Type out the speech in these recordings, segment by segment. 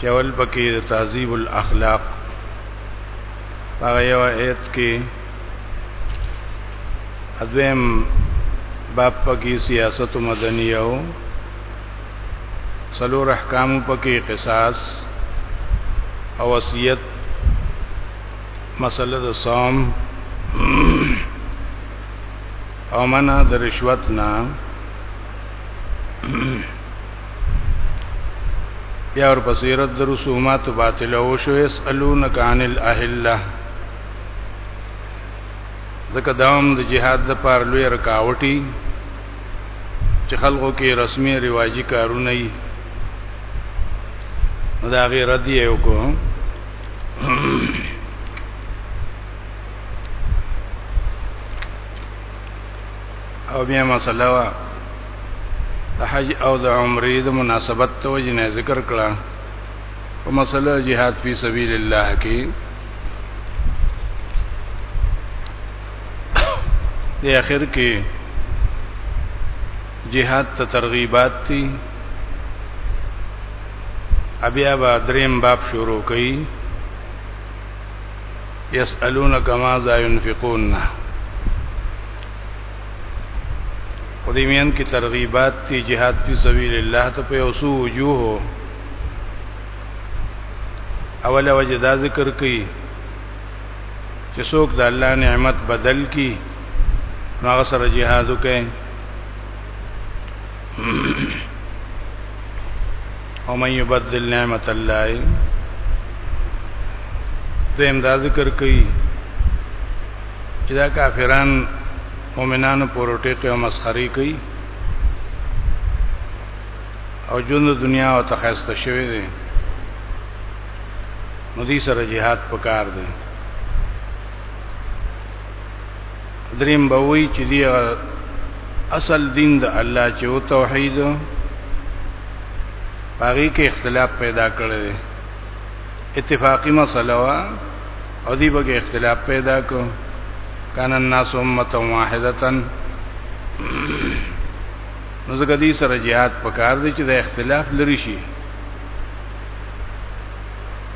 چول پکې د تعذیب الاخلاق هغه یو آیت کې اذم باب پکې سیاست مدنی او سلور احکام پکې قصاص او وصیت مسله د صوم او منع د رشوت نه بیا ور بصیرت د رسومات باطل او شو یسالونک عن الاهله ځکه داوم د جهاد د پار لوی رکاوټي چې خلکو کې رسمي رواجی کارونه یې دا غیر ردی یو کو او بیا مسله وا د حج او د عمرې د مناسبت توجه نه ذکر کړه په مسله جهاد فی سبیل الله کې د اخر کې جهاد ته ترغیبات دي ابیا با دریم باب شروع کړي يسألونك ماذا ينفقون خدای مین کی ترغیبات تی جهاد فی سبیل الله ته په اوسو وجوه اوله وجه دا ذکر کړي چې څوک د الله نعمت بدل کی هغه سره جهاد وکړي ومن يبدل نعمت الله دیم دا ذکر کوي چې دا کافران مؤمنانو پروټې ته مسخري کوي او ژوند دنیا او تخصص شوی دی نو دې سره jihad پکار دی دریم به وی چې دی اصل دین د الله چې او توحید هغه کې اختلاف پیدا کړی دی اتفاقی مسله وا او دی به اختلاف پیدا کو کان الناس امه واحده نو زګ دې سره jihad پکار دی چې د اختلاف لري شي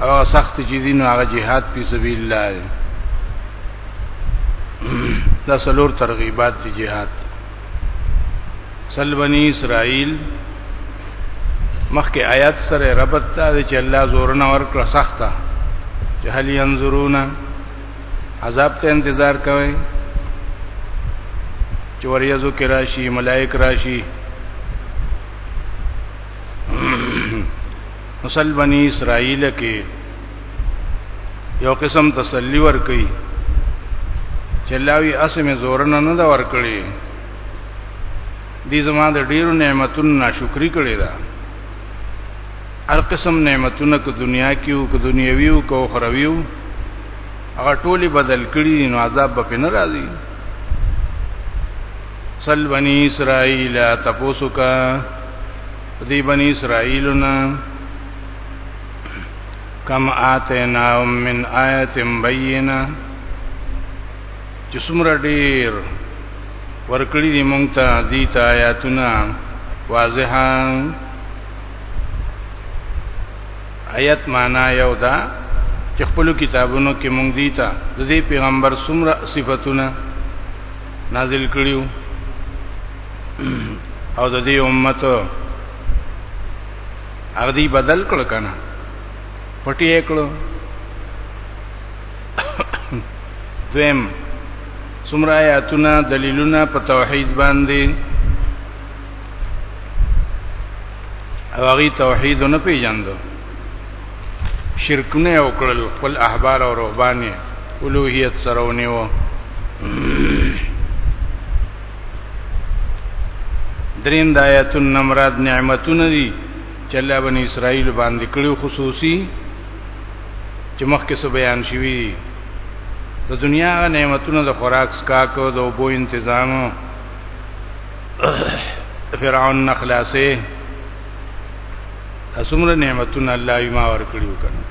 هغه سخت چې دین هغه jihad په سبیل الله دی دا سلور ترغیبات دی jihad سل بنی اسرائیل مخکې آیات سره ربط تا دی چې الله زورنا ورکړه سخته چې هل ينظرون عذاب ته انتظار کوي چې وریاضو کې راشي ملائک راشي مسل بنی اسرائیل کې یو قسم تسلی ور کوي چلاوی اسمه زورن نه دا ور کړی دي زما د ډیرو نعمتونو ناشکری کړی دا هر قسم نعمتونه کو دنیا کې او کو دنیوي او کو اخروی او هغه ټولي بدل کړی نو عذاب به نه راځي سل بنی اسرائیل تپوسو کا دی بنی اسرائیلنا کم آتیناهم من آیت بینه چې څومره ډیر ورکړي دي مونږ ته دي ته آیاتونه واضحه آیت معنا یو ده چې خپل کتابونو کې مونږ دي ته د دې پیغمبر څومره صفاتونه نازل کړیو او د دې امت هغه دی بدل کړ کنه پټي کړو دویم څومره آیاتونه دلیلونه په توحید باندې او هغه توحید نه پیژاندو شرکونه وکړل خپل احبار او رهبانه اولوہیت سره ونیو دریم د آیاتون نمراد نعمتونه دي چې الله بنی اسرائیل باندې کړو خصوصي چې مخکې سو بیان شوی دي د دنیا غ نعمتونه د خوراک سکاکو د اوبو تنظیم فرعون نخلاصه اسمره نعمتونه الله یې ما ور کړیو کنه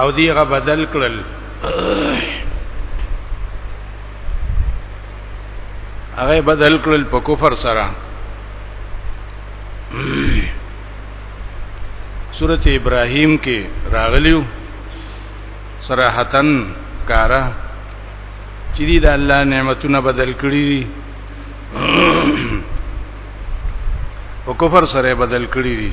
او دیغه بدل کړل هغه بدل کړل په کفر سره سورت ابراهیم کې راغلیو صراحتن کارا چې دې د الله نعمتونه بدل کړی دي او کفر سره بدل کړی دي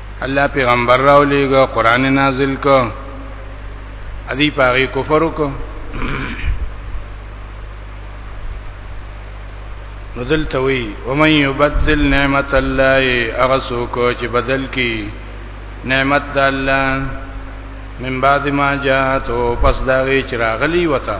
الله پیغمبر راو لېګا قران نازل کو ادي پاره کفر کو نزل توي ومن يبدل نعمت الله اغسو کو چې بدل کی نعمت د الله من بعد ما جاءتو پس دا وی چراغلی وتا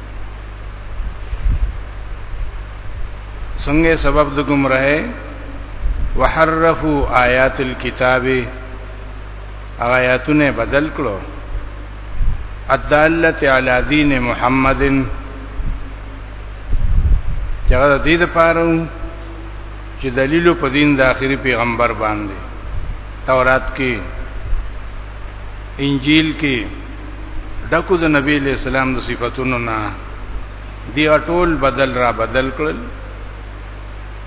څنګه سبب د گمراهه وحرفوا آیات الكتاب آیاتونه بدل کړو الداله علی دین محمد چېغه د دې لپاره چې دلیل په دین د آخري پیغمبر باندې تورات کې انجیل کې ډکو د نبی له سلام د صفاتونو نه دی ټول بدل را بدل کړل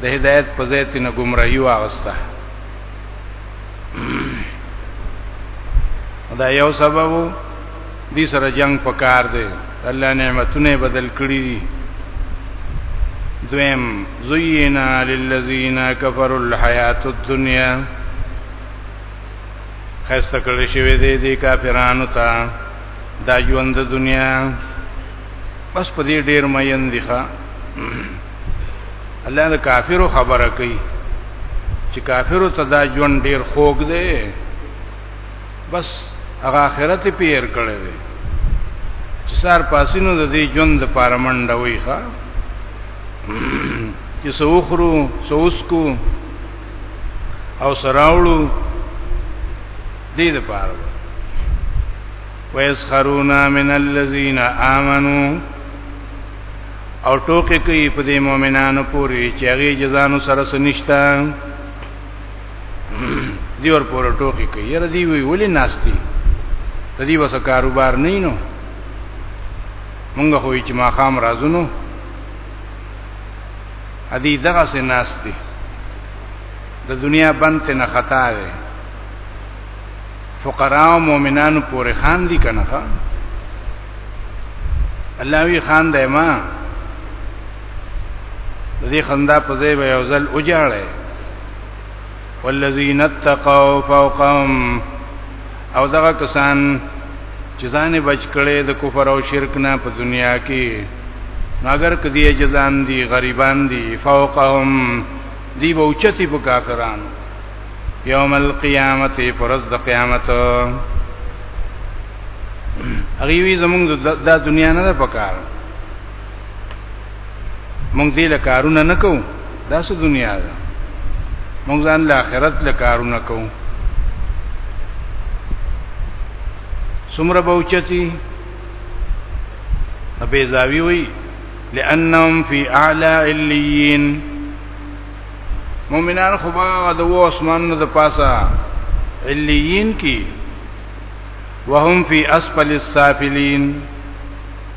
د هدایت په ځای تنه گمراهي واغسته دا یو سبب دی سره جنگ پکار دی الله نعمتونه بدل کړی دي دویم زینا للذین کفروا الحیات الدنیا خسته کړی شوی دی دی کافرانو ته دا ژوند د دنیا بس په دې ډیر مین دی ښا الله د کافرو خبره کوي چې کافرو ته دا ژوند ډیر خوږ دی بس هغه آخرت پیر کړی دی چې سار پاسینو د دې ژوند د پارمنډه وي ښا چې سوخرو سوسکو او سراوړو دې د پاره ويسخرون من الذين امنوا او ټوکې کوي په دې مؤمنانو پورې چې هغه جزانو سره سنشتا دی ور پورې ټوکې کوي یره دی وی ولې ناشتي د دې وسه کاروبار نه نو مونږ خو چې ما خام راځونو ادي دغه سه ناس دي د دنیا بنت نه خطا ده فقرا او مؤمنانو پورې خان دي کنه الله وی خان دی ما د دې خندا په ځای به یو ځل وجاړه والذین اتقوا فوقهم او دغه کسان چې ځان بچ کړي د کفر او شرک نه په دنیا کې مگر کدی جزان دي غریبان دي فوقهم دی بوچتی په کافرانو یوم القیامت پرز د قیامت اغیوی زمونږ د دنیا نه ده پکار مونږ دې له کارونه نه کوو دا څه دنیا ده مونږ ځان له آخرت له کارونه کوو څومره بوچتی ابي زاوی وی لانهم فی اعلى علیین مؤمنان خو با د و اسمانونو د پاسه علیین کی وهم فی اسفل السافلین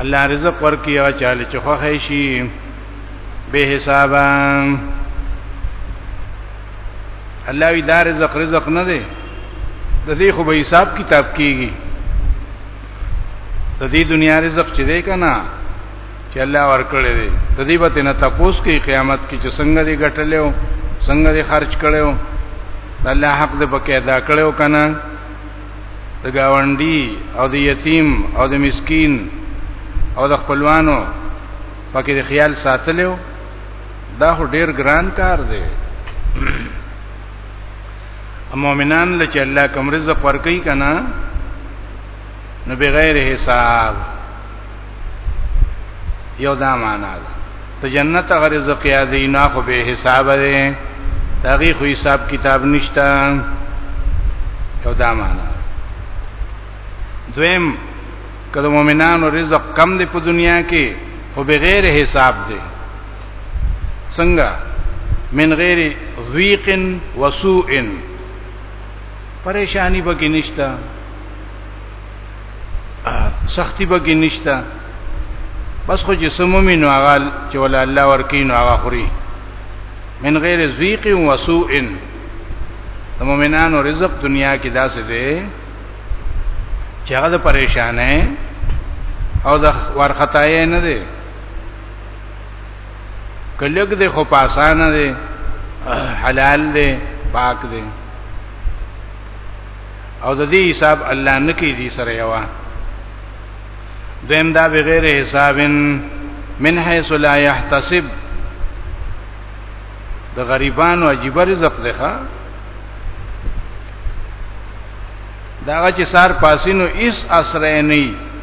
الله رزق ورکی او چاله چې خوښ شي به حسابا الله وی دا رزق رزق نه دی د دې خو به حساب کتاب کیږي د دې دنیا رزق چې دی کنه چې الله ورکړي دی د دې به نه تاسو کې قیامت کې چې څنګه دی ګټلېو څنګه دی خرج کړو الله حق دې پکې ادا کړو کنه د گاونډي او د یتیم او د مسکین او د خپلوانو پکې د خیال ساتلو دا هو ډیر ګران کار دی مؤمنان له چې الله کوم رزق ورکړي کنا نو بغیر حساب یو دا معنا ده ته جنت غیر رزق یادی نه خو به حساب دی دغه خو حساب کتاب نشته یو دا معنا دویم کله مؤمنانو رزق کم دی په دنیا کې خو بغیر حساب دی څنګه من غیر ضیق وسوء پریشانی به کې نشته سختی به کې نشته بس خو چې سمومي نو هغه چې ول الله ورکی نو هغه خوري من غیر ضیق و سوء د مؤمنانو رزق دنیا کې داسې دی چې هغه د پریشانې او د ورختای نه دی کلګ د خو پاسانه دی حلال دی پاک دی او د دې حساب الله نه کوي دې سره یوا دیم دا بغیر حساب من حيث لا يحتسب د غریبانو عجیب رزق دی ښا دا چې سار پاسینو اس اثر نه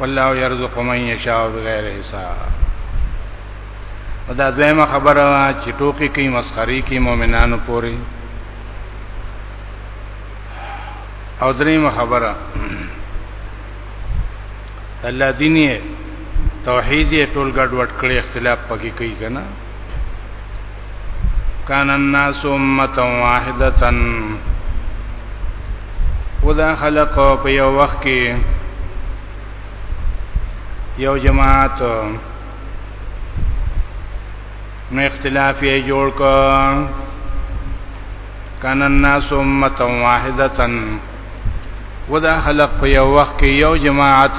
والله يرزق من يشاء بغیر حساب دا دویمه خبره چې ټوکی کوي مسخري کوي مؤمنانو پوري او دریمه خبره الله دیني توحید ټول ګډ وډ کړي اختلاف پکې کوي کنه کان الناس امه واحده ودا خلق په یو وخت کې یو جماعت نو اختلاف یې جوړ کو کان الناس امه واحده ودا خلق په یو وخت کې یو جماعت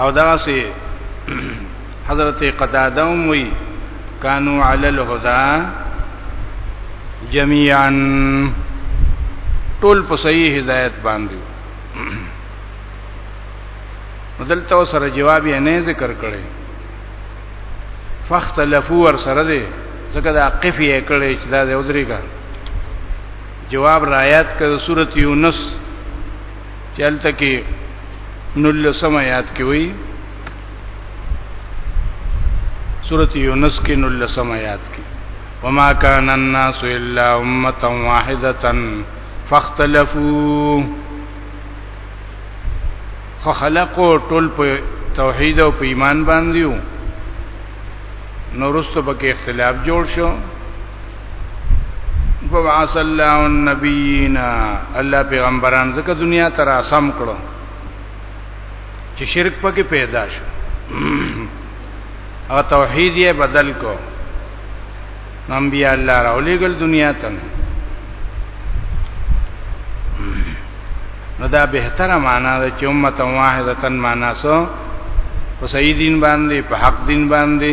او دغه سي حضرت قتاده وی کانو علی الهدى جميعا ټول په صحیح هدایت باندې مدلته سره جواب یې نه ذکر کړي فختلفو ور سره دي ځکه دا قفی یې کړي چې دا د ودریګا جواب رایات کړه سورته یونس چلته کې نل سم آیات کې وی سورۃ یونس کې نل سم آیات کې وما كان الناس الا امه واحده فاختلفوا فخلقوا ټول په توحید او په ایمان باندې نو رستو پکې اختلاف جوړ شو وبعث الله النبیین الله پیغمبران زکه دنیا تر اسم کړو چې شرک پکې پیدا شو او توحید یې بدل کو انبیاء الله راولېګل دنیا ته نو دا بهتره معنا ده چې امه واحده معنا سو په صحیح دین باندې په حق دین باندې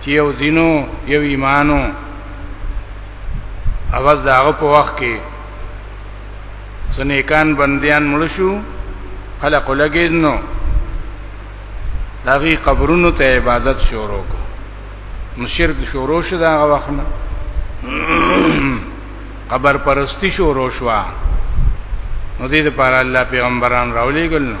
چې یو دینو یو ایمانو اواز داغه په وخت کې سنیکان بندیان مړ شو خلق لګید نو داغي قبرونو ته عبادت شروع کو نو شرک شروع شو دا وخت نه قبر پرستی شروع شو نو دې لپاره الله پیغمبران راولېګل نو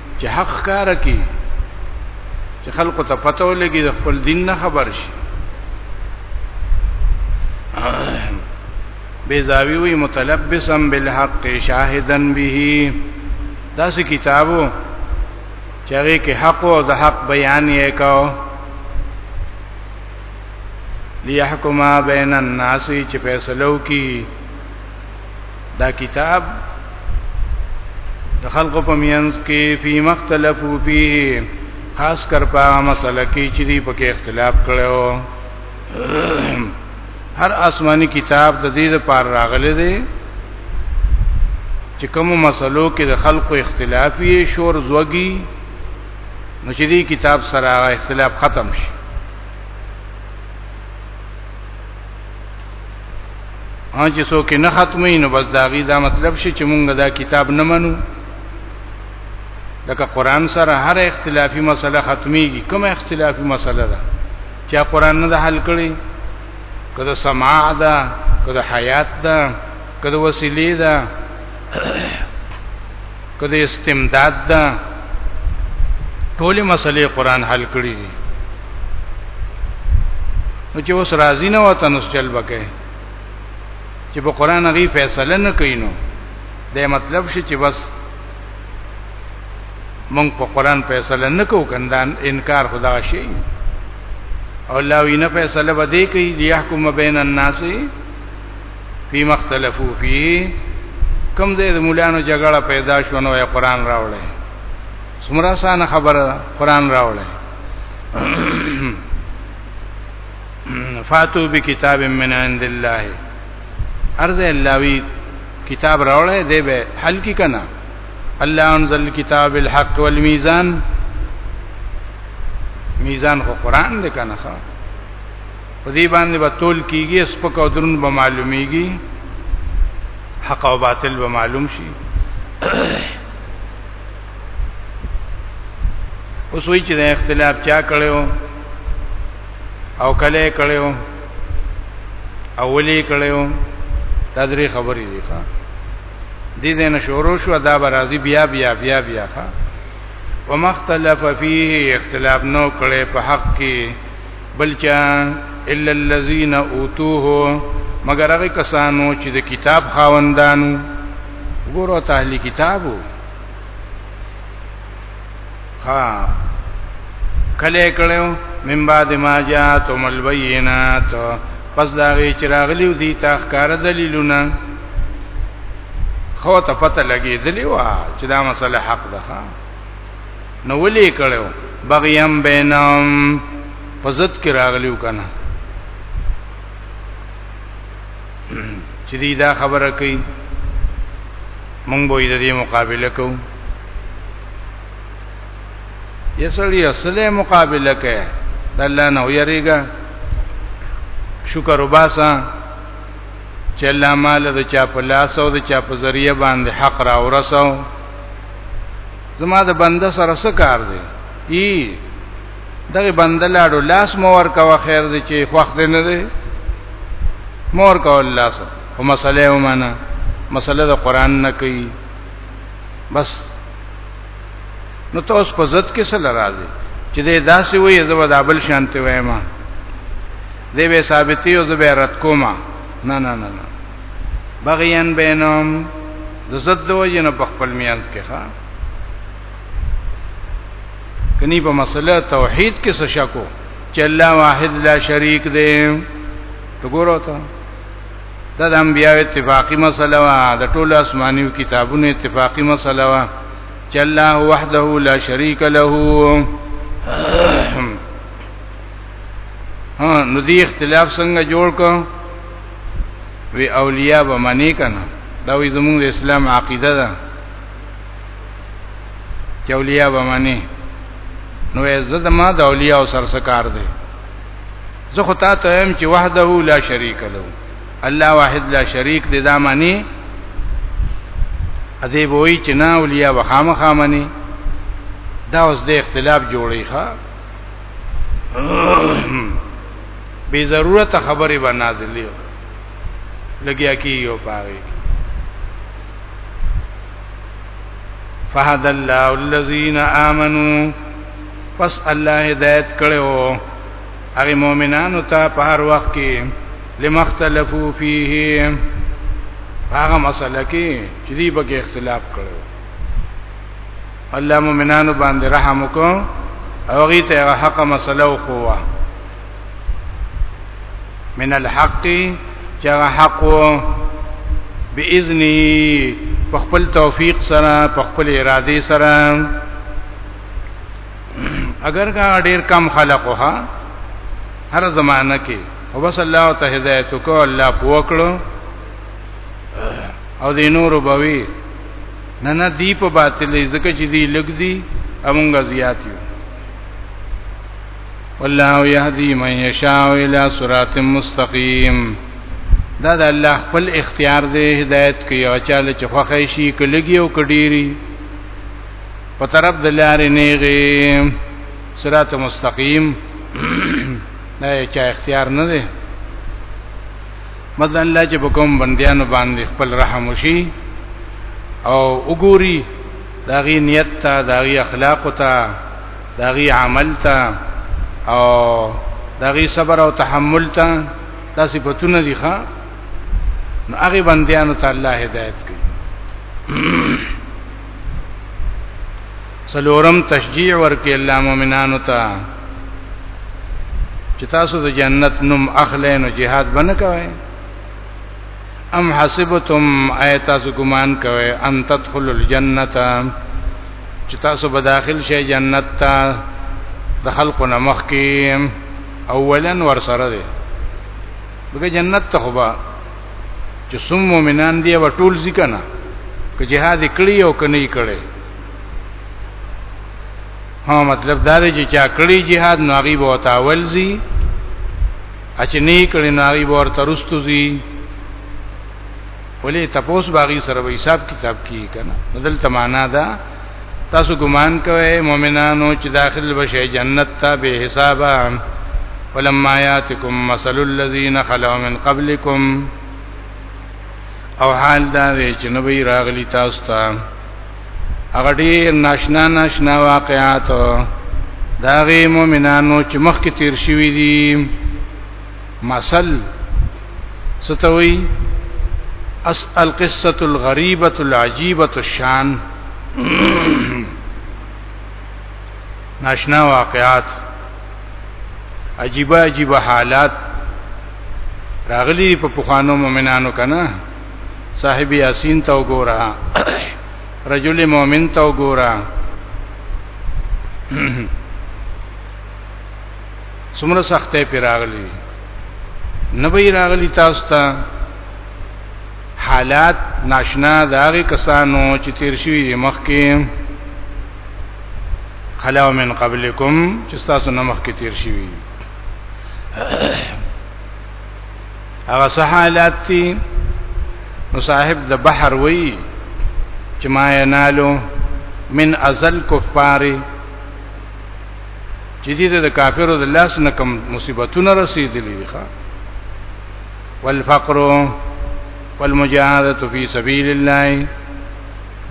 چې حق کار کوي چې خلکو ته پته ولګي د خپل دین نه خبر شي بیزاوی وی متلبسا بالحق شاهدا به داس کتابو چاغه کې حق او د حق بیان یې کاو ليحكما بين الناس چې فیصلو کی دا کتاب د خلقو په مینس کې فی مختلفو فيه خاص کر په مسله کې چې دی پکې اختلاف کړو هر آسمانی کتاب د دې لپاره راغلی دی چې کوم مسلو کې د خلقو اختلافي شور زوګي نو چې دې کتاب سره اختلاف ختم شي ها چې څوک نه ختمي نو بس دا غي دا مطلب شي چې مونږ دا کتاب نه منو لکه قران سره هر اختلافي مسله ختميږي کومه اختلافي مسله ده چې قران نه حل کړي کله سماع ده کله حیات ده کله وسیله ده کله استمداد دا ټولې مسلې قران حل کړې دي نو چې اوس راضی نه وته نو چل بکې چې په قران هغه فیصله نه کوي نو دا مطلب شي چې بس مونږ په قران فیصله نه کوو کندان انکار خدا شي او الله وینه فیصله بده کوي ليحكم بین الناس فی مختلفو فی کم زید مولانو جګړه پیدا شو نو قرآن راوړی سمرا سان خبره قرآن راوړی فاتو بکتاب من عند الله ارز الله وی کتاب راوړی دی به حل کی کنا الله انزل کتاب الحق والمیزان میزان خو قرآن دی کنه په دې باندې به تول کیږي سپک او درون به معلومیږي حق او باطل به معلوم شي اوس وی چې د اختلاف چا کړو او کله کړو او ولي کړو دا درې خبرې دي ښا دې دې نه شروع شو دا به راځي بیا بیا بیا بیا ښا ومختلف فيه اختلاف نو کړي په حق کې بلچا الا الذين اوتوه مگر هغه کسانو چې د کتاب خاوندانو ګورو ته اهلي کتابو ها کله کړو من بعد ما جاءتم البينات پس دا غي چراغلیو دي تا ښکار دلیلونه خو ته پته لګي دلی وا چې دا مسله حق ده نو ولي کړو بغیم بینم پزت کې راغلیو کنه چې دی دا خبره کوي مونږ به د دې مقابله کوو یسړی اصله مقابله کوي د الله نه ویریږي شکر وباسا چې الله مال د چا په لاس او د چا په ذریعہ باندې حق را ورسو زما د بنده سره څه کار دی ای دغه بنده لاړو لاس مور کا خیر دی چې وخت نه دی مور کا الله سره خو مسله ومنه مسله د قران نه کوي بس نو تاسو په ځد کې سره راځي چې دې داسې وي زو د ابل شانته وایم دې به ثابتې او زبرت کوما نه نه نه بغیان بینهم د زد د وجه نه په خپل میانس کې ښا کني په مسله توحید کې څه شکو چې الله واحد لا شریک دی ته ګورو ته دا د انبیاء اتفاقی مسله وا د ټولو آسماني کتابونو اتفاقی مسله وا چې الله وحده لا شریک له ها نو دې اختلاف څنګه جوړ کړو وی اولیاء به منی کنه دا وی زموږ اسلام عقیده ده چې اولیاء به منی نو زه د ما د اولیاء او سرسکار دی زه خو تا ته هم چې وحده لا شریک له الله واحد لا شریک دی دا معنی ادی وای چې نه اولیاء وخامه خامنی دا اوس د اختلاف جوړی ښا بے ضرورت خبرې به نازلې لګیا کی یو پاره فهد الله الذين امنوا پس الله هدایت کړو هغه مؤمنانو ته په هر وخت کې لمختلفو فيه هغه مسله کې چې دی به اختلاف کړو الله مؤمنانو باندې رحم وکړو او هغه ته حق مسله وکړو من الحق چې حق باذنه په خپل توفیق سره په خپل اراده سره اگر کا ډیر کم خلقو ها هر زمانہ کې او بس الله ته هدایت کو الله پوکړو او د نور بوي نه نه دی په باطلې ځکه چې دی لګ دی امونګه زیات یو والله يهدي من يشاء الى صراط مستقيم دا د الله خپل اختیار دی هدایت کوي او چاله چې خوښي شي کلګي او کډيري په طرف د لارې نیغي صراط مستقیم دا چا اختیار نه دی مطلب الله چې په کوم بندیانو باندې خپل رحم وشي او وګوري داغي نیت ته داغي اخلاق ته داغي عمل ته او داغي صبر او تحمل ته دا صفاتونه دي ښا نو هغه بندیانو ته الله هدایت کوي سلورم تشجیع ورکړي الله مؤمنانو ته چې تاسو د جنت نوم اخلئ نو jihad باندې کوئ ام حسبتم ایتاس ګمان کوي ان تدخل الجنه چې تاسو به داخل شئ جنت ته د خلقو نمخ کې اولا ور سره دي دغه جنت ته خو چې سم مؤمنان دی و ټول ذکر نه که جهاد کړی او کني کړی ها مطلب دا دی چې چا کړی jihad نو هغه به تاولزي اچې نه کړي نه وي ور ترستو زی ولې تپوس باغی سره به حساب کتاب کی کنه بدل تمانا دا تاسو ګمان کوئ مؤمنانو چې داخل بشي جنت ته به حسابا ولما یاتکم مثل الذین خلو من قبلکم او حال دا وی چې نبی راغلی تاسو ته هغه ډیر ناشنا ناشنا واقعات دا غي مؤمنانو چې مخکې تیر شوی دي مثل ستوي اس القصه الغریبه العجیبه الشان ناشنا واقعات عجیبه عجیبه حالات راغلی په پخوانو مؤمنانو کنه صاحب یاسین ته وګوره رجل مؤمن ته وګوره څومره سختې پیراغلی نبی راغلی تاسو ته حالات ناشنا داغي کسانو چې تیر شوی دی مخکې خلاو من قبلکم چې تاسو نه مخکې تیر شوی هغه څه حالات دي نو صاحب د بحر وی چې ما ینالو من ازل کفاری چې دې د کافرو د لاس نه کوم مصیبتونه رسیدلې دي ښا والفقر والمجاهده فی سبیل الله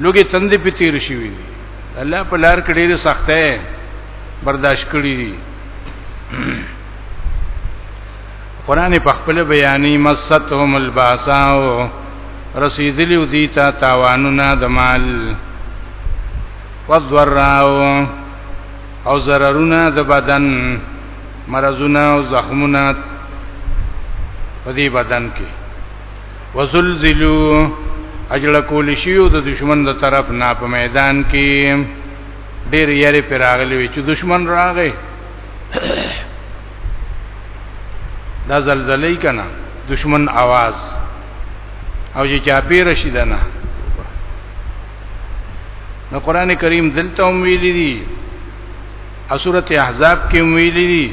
لوګي تند په تیر شي الله په لار کې ډېر سخته برداشت کړی دي قران په خپل بیانې مستهم الباساو رسیدلی او دیتا تاوانونه د مال وذراو او ضررونه د بدن مرزونه او زخمونه په دې بدن کې وزلزلو اجل کول شیو د دشمن د طرف نه په میدان کې ډېر یې پر راغلی چې دشمن راغی دا زلزلې کنا دشمن आवाज او چې چاپی رشي دنا نو قران کریم دلته هم ویل دي او سورته احزاب کې هم ویل دي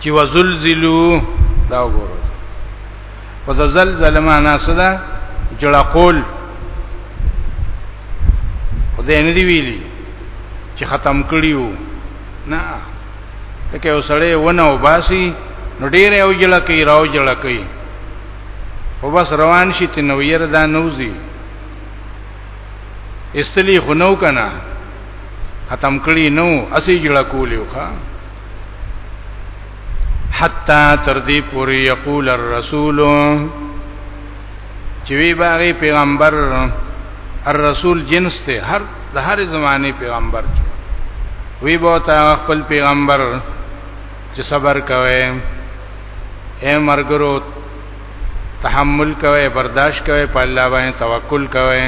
چې وزلزلوا دا وګورئ وزلزل معنا څه ده جړقول خدای نه دی ویلي چې ختم کړیو نه لکه یو سړی ونه او باسی نو ډیر یو جړه کوي راو جړه کوي خو بس روان شي ته نو ير دا نوزي استلی خو نو کنه ختم کړی نو اسی جړه کولیو ښا حتا تر دې پورې یقول الرسول چې وی باغی پیغمبر الرسول جنس ته هر د هر زمانه پیغمبر چې وی به تا خپل پیغمبر چې صبر کوي اے مرګرو تحمل کوي برداشت کوي په الله باندې توکل کوي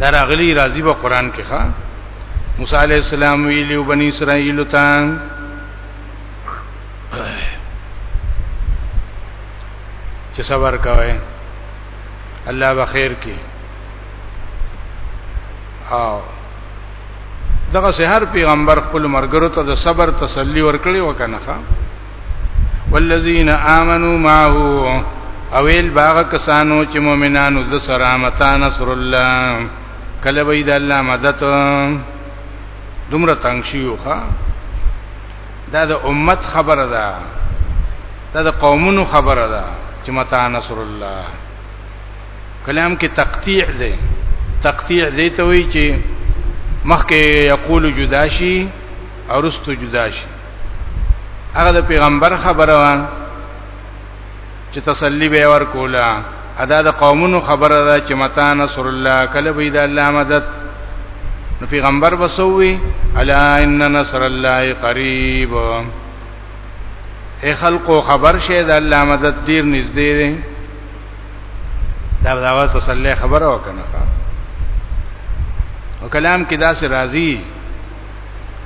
در اغلی راضی په قران کې ښا موسی علی السلام ویلو بنی اسرائیل ته چې صبر کوي الله به خیر کوي او دغه سحر پیغمبر خپل مرګرو ته د صبر تسلی ورکړي وکنه والذین آمنوا معه اویل باغ کسانو چې مؤمنانو د سره متا نصر الله کله وې د الله مدد دومره تنگ شيوخه دا د امت خبره ده دا د قومونو خبره ده چې متا نصر الله کلام کې تقطیع دی تقطیع دی ته وی چې مخکې یقول جدا شي او رستو جدا شي هغه د پیغمبر خبره وان چې تسلی به ور کولا ادا د قومونو خبره ده چې متا نصر الله کله به د الله مدد نو پیغمبر وسوي الا ان نصر الله قریب اے خلقو خبر شه د الله مدد ډیر نږدې دی دا داوا تسلی خبره وکنه او کلام کې دا سه راضی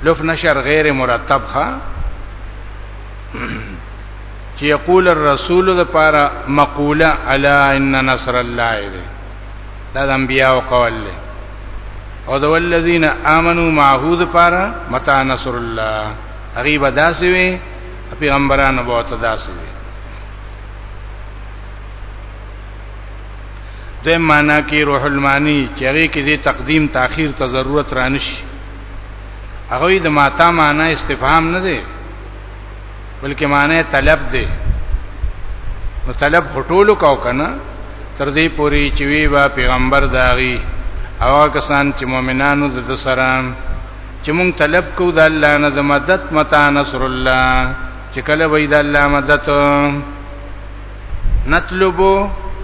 لف نشر غیر مرتب ښا چې یقول الرسول د پاره مقوله الا ان نصر الله دی دا د انبیاء قول دی او د ولذین آمنو معه د پاره متا نصر الله غیب داسې وي پیغمبرانو به ته داسې وي د معنا کې روح المانی چې هغه کې د تقدیم تاخير ته ضرورت رانشي هغه د ماتا معنا استفهام نه دی بلکې معنی طلب دی نو طلب هټولو کاو کنه تر دې پوری چې وی با پیغمبر داغي او کسان چې مؤمنانو د سران چې مونږ طلب کو د الله نه د مدد متا نصر الله چې کله وې د الله مدد نطلبو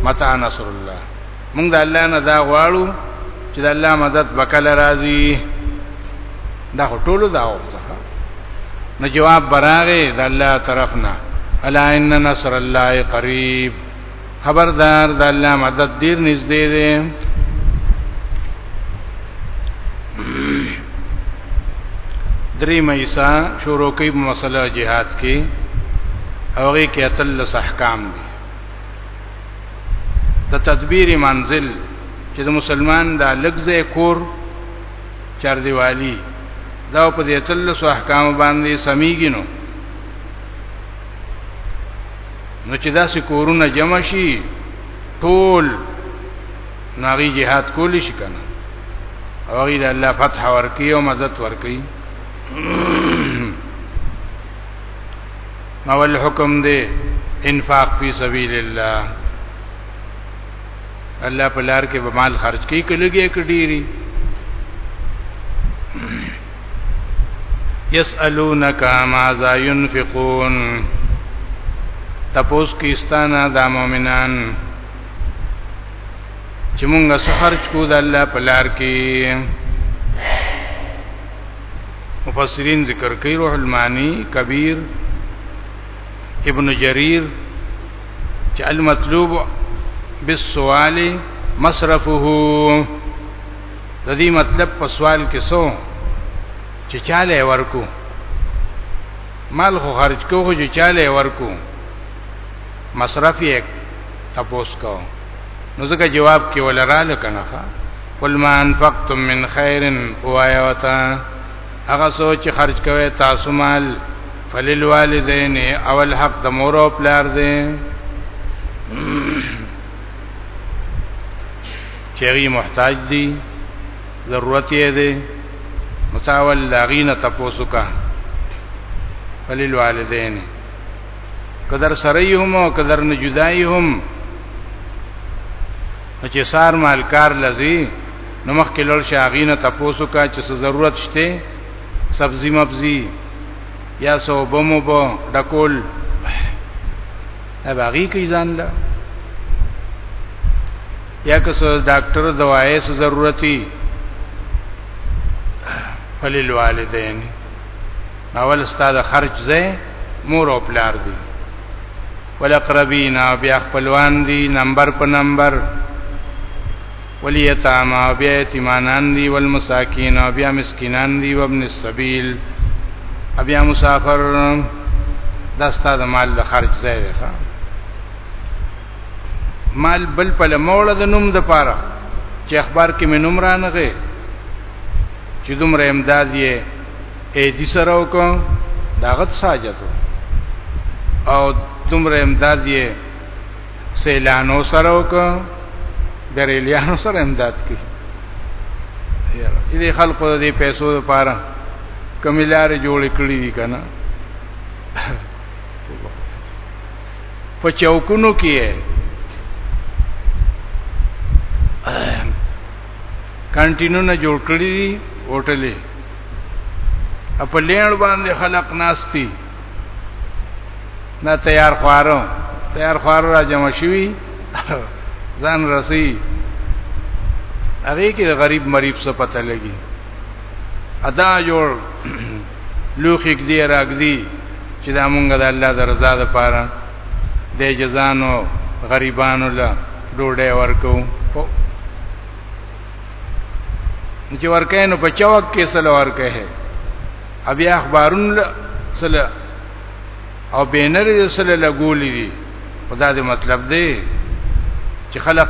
متا نصر الله موږ د الله نه دا غواړو چې د الله مدد وکړه راځي دا ټولو دا وخته نو جواب براغه د الله طرف نه الا ان نصر الله قریب خبردار د الله مدد ډیر نږدې دی درې مېسا شروع کوي مسله جهاد کې هغه کې اتل احکام دي د تدبیر منزل چې د مسلمان د لګځه کور چار دیوالی دا په دې تلسو احکام باندې سميږي نو نو چې دا سې کورونه جمع شي ټول ناغي جهاد کولی شي کنه او غیر الله فتح ورکی او مدد ورکی مول حکم دی انفاق فی سبیل الله الله په لار کې به مال خرج کی کلګي کډيري یسالونک ماذا ينفقون تپوس کیستانه د مؤمنان چې مونږه سفر چکو د الله په لار کې مفسرین ذکر کوي روح المانی کبیر ابن جریر چې المطلوب بالسوال مصرفه د دې مطلب په سوال کې سو چې چاله ورکو مال خو خرج کو خو چې چاله ورکو مصرف یې تپوس کو نو ځکه جواب کې ولراله کنه قل ما انفقتم من خير وایا وتا هغه سوچ خرج کوي تاسو مال فللوالدین او الحق د مور او پلار دی چېری محتاج دي ضرورت یې دی متاول لاغینه تاسو کا فللوالدین قدر سره هم او قدر نه جدای هم چې سار مال کار لذي نو مخ کې لړ شاغینه تاسو کا چې ضرورت شته سبزی مبزی یا سو بمو بو ډکول اباغي کې ځان لا یا که سو ډاکټر دوايي سو ضرورتي فلل والدین اول استاد خرج زې مور او پلار دي ولقربین او بیا خپلوان دي نمبر په نمبر ولیتام او بیا یتیمانان دي والمساکین او بیا مسکینان دي وابن السبیل او بیا مسافر دستا د مال د خرج ځای دی مال بل په لموړه د نوم د پاره چې اخبار کې مې نوم رانغې چې دومره امداد یې اې دې سره وکم داغت ساجتو او دومره امداد یې سیلانو سره وکم بریلیانو سره امداد کی یاره دې خلکو دې پیسو لپاره کمیلار جوړ کړی دي کنه په چوکونو کې کانټینونه جوړ کړی دي هوټلې په لېړ باندې خلق ناشتي نه تیار خوارو تیار خوارو را جمع شوي ځان رسی هغه کې غریب مریب څه پته لګي ادا جوړ لوخیک دی راګدی چې دا مونږ د الله د رضا لپاره د جزانو غریبانو له ډوډۍ ورکو چې ورکه نو په چوک کې سره ورکه ہے ابي اخبارون سره او بینر سره لګولې دي خدا دې مطلب دی چې خلق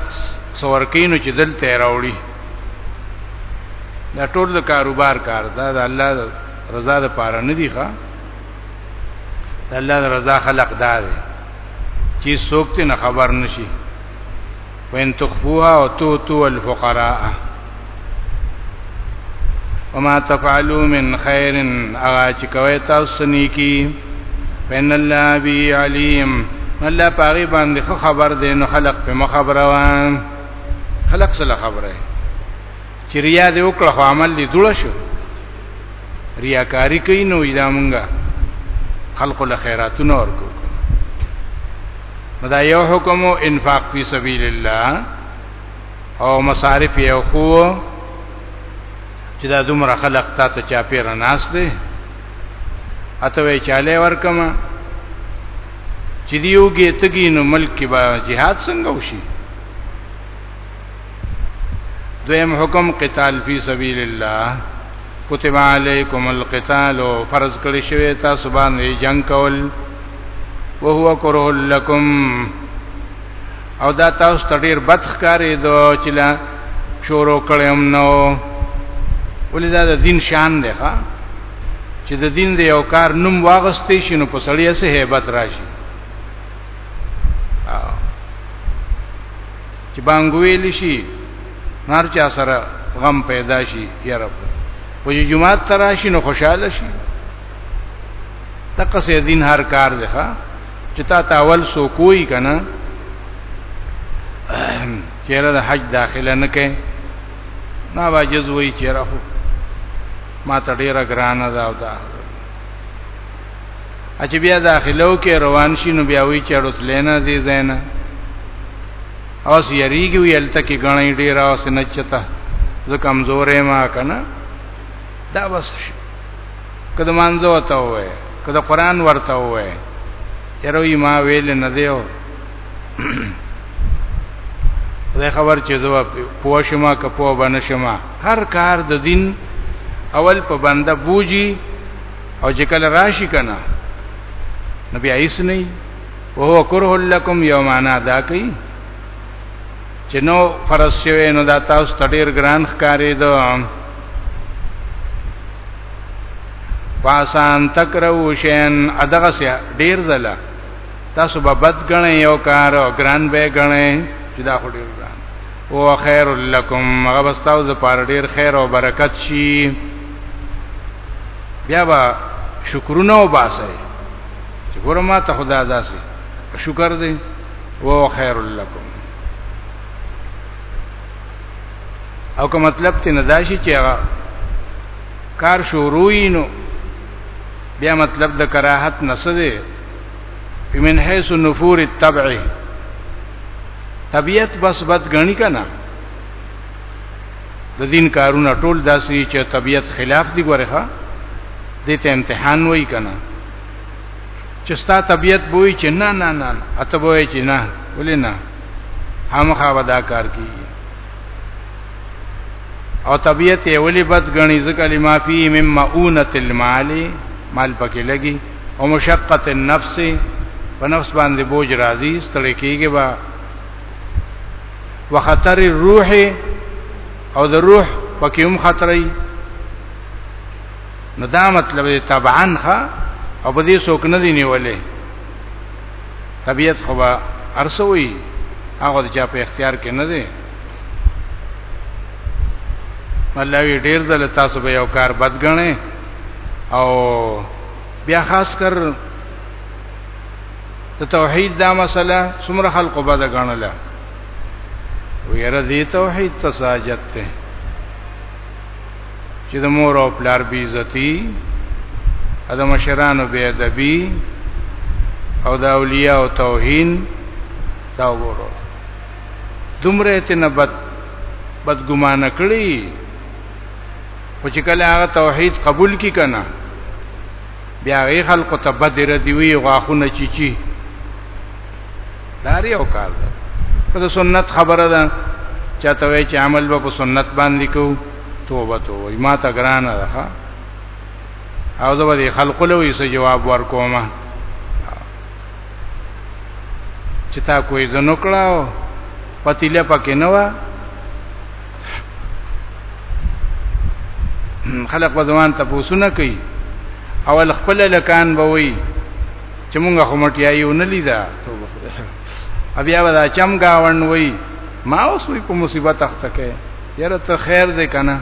سورکینو چې دلته راوړي دا ټول د کاروبار کار دا د الله رضا د پاره نه دی ښا د الله د رضا خلق دا دی چې څوک ته خبر نشي وان تخفوها او تو تو الفقراء وما تفعلوا من خير اغا چې کوي تاسو نیکی فإن الله بي عليم الله پاغي باندې خبر دی نو خلق په مخبره وان خلق سره خبره چې ریا دې وکړه خو عمل دې دوړ شو ریاکاری کوي نو دا مونږه خلق له خیراتونو ورکو دا یو حکم او انفاق فی سبیل الله او مصارف یو خو چې دا دومره خلق تا ته چا پیر ناس دی اته وی چاله ورکما چې دیوږي تګینو ملک کې با jihad څنګه وشي دویم حکم قتال فی سبیل الله کتب علیکم القتال فرض کړی شوی تاسو باندې جنگ کول وهو کره لکم او دا تاسو ته ډیر بد ښکارې دو چې لا شروع کړم نو ولې دا د دین شان دی ښا چې د دین د یو کار نوم واغستې شي نو په سړی سه hebat راشي چې بانګ ویل شي نار چا سره غم پیدا شي یا رب په جمعه تراشي نو خوشاله شي تک سه دین هر کار دی ښا چې تا تاول سو کوی کنه چیرې د حج داخله نه کې نا واجز وای چیرې خو ما ته ډیره ګرانه دا او دا چې بیا داخلو کې روان شي نو بیا وی چړو تلینا دی زینا او سیریږي وی الته کې غنۍ ډیر او سنچتا زه کمزورې ما کنه دا بس شي کله مانځه وته وې کله قران ورته وې یروي ما ویل نه دیو زه خبر چې زه پوه شمه که پوه بنه شمه هر کار د دین اول په بنده بوجي او چې کله راشي کنه نبی ایس نه وهو کره لکم یومانا دا کوي چې نو فرض شوی نو دا تاسو تډیر ګران ښکارې دو فاسان تکرو شین ادغه سیا ډیر زله تاسو به بد غنئ یو کار او ګران به غنئ چې دا خو ډیر او خیر لکم هغه بستاو د پاره ډیر خیر او برکت شي بیا با شکرونه او باسه چې ګوره ما ته خدا داسې شکر دی او خیر لکم او که مطلب ته نداشي چې هغه کار شروعي نو بیا مطلب د کراهت نسده من حيث نفور الطبع طبيعت بس بد غني کنه د دین کارونه ټول داسې چې طبيعت خلاف دي ګورخه دې ته امتحان وای کنه چې ستا طبيعت بوئی چې نه نه نه اته بوئی چې نه ولې نه خامخا ودا کار کوي او طبيعت یې ولې بد غني ځکه لما فيه مما اونت المال مال پکې لګي او مشقت النفس په نفس باندې بوج راځي ستړي کیږي با وخطر الروح او د روح پکې هم خطرې نو دا مطلب دی طبعا ښا او په دې څوک نه دی نیولې طبیعت خو به ارسوي هغه چې په اختیار کې نه دی الله وی ډیر زله تاسو به یو کار بدګنه او بیا خاص کر ته توحید دا مسله څومره خلقو بد غنله ویره دې توحید ته ساجت ته چې د مور او پلار بی عزتی د مشرانو بی ادبی او د اولیاء او توهین دا وګورو دومره ته نه بد بدګمانه کړی خو چې کله هغه توحید قبول کی کنه بیا غي خلق ته بدر دی وی غاخونه چی چی داری او کار ده دا سنت خبره ده چاته وی چې عمل به په سنت باندې کو توبه توبه ما ته ګرانه ده او زه به خلق له وی څه جواب ورکوم چې تا کوی د نکړاو پتیله پکې نه و خلق په ځوان تاسو نه کوي اول خپل لکان بوي چې مونږه خو مټیایو نه لیدا بیا ودا چم گاون وای ما اوس وی په مصیبت اخته کې یاره ته خیر دې کنه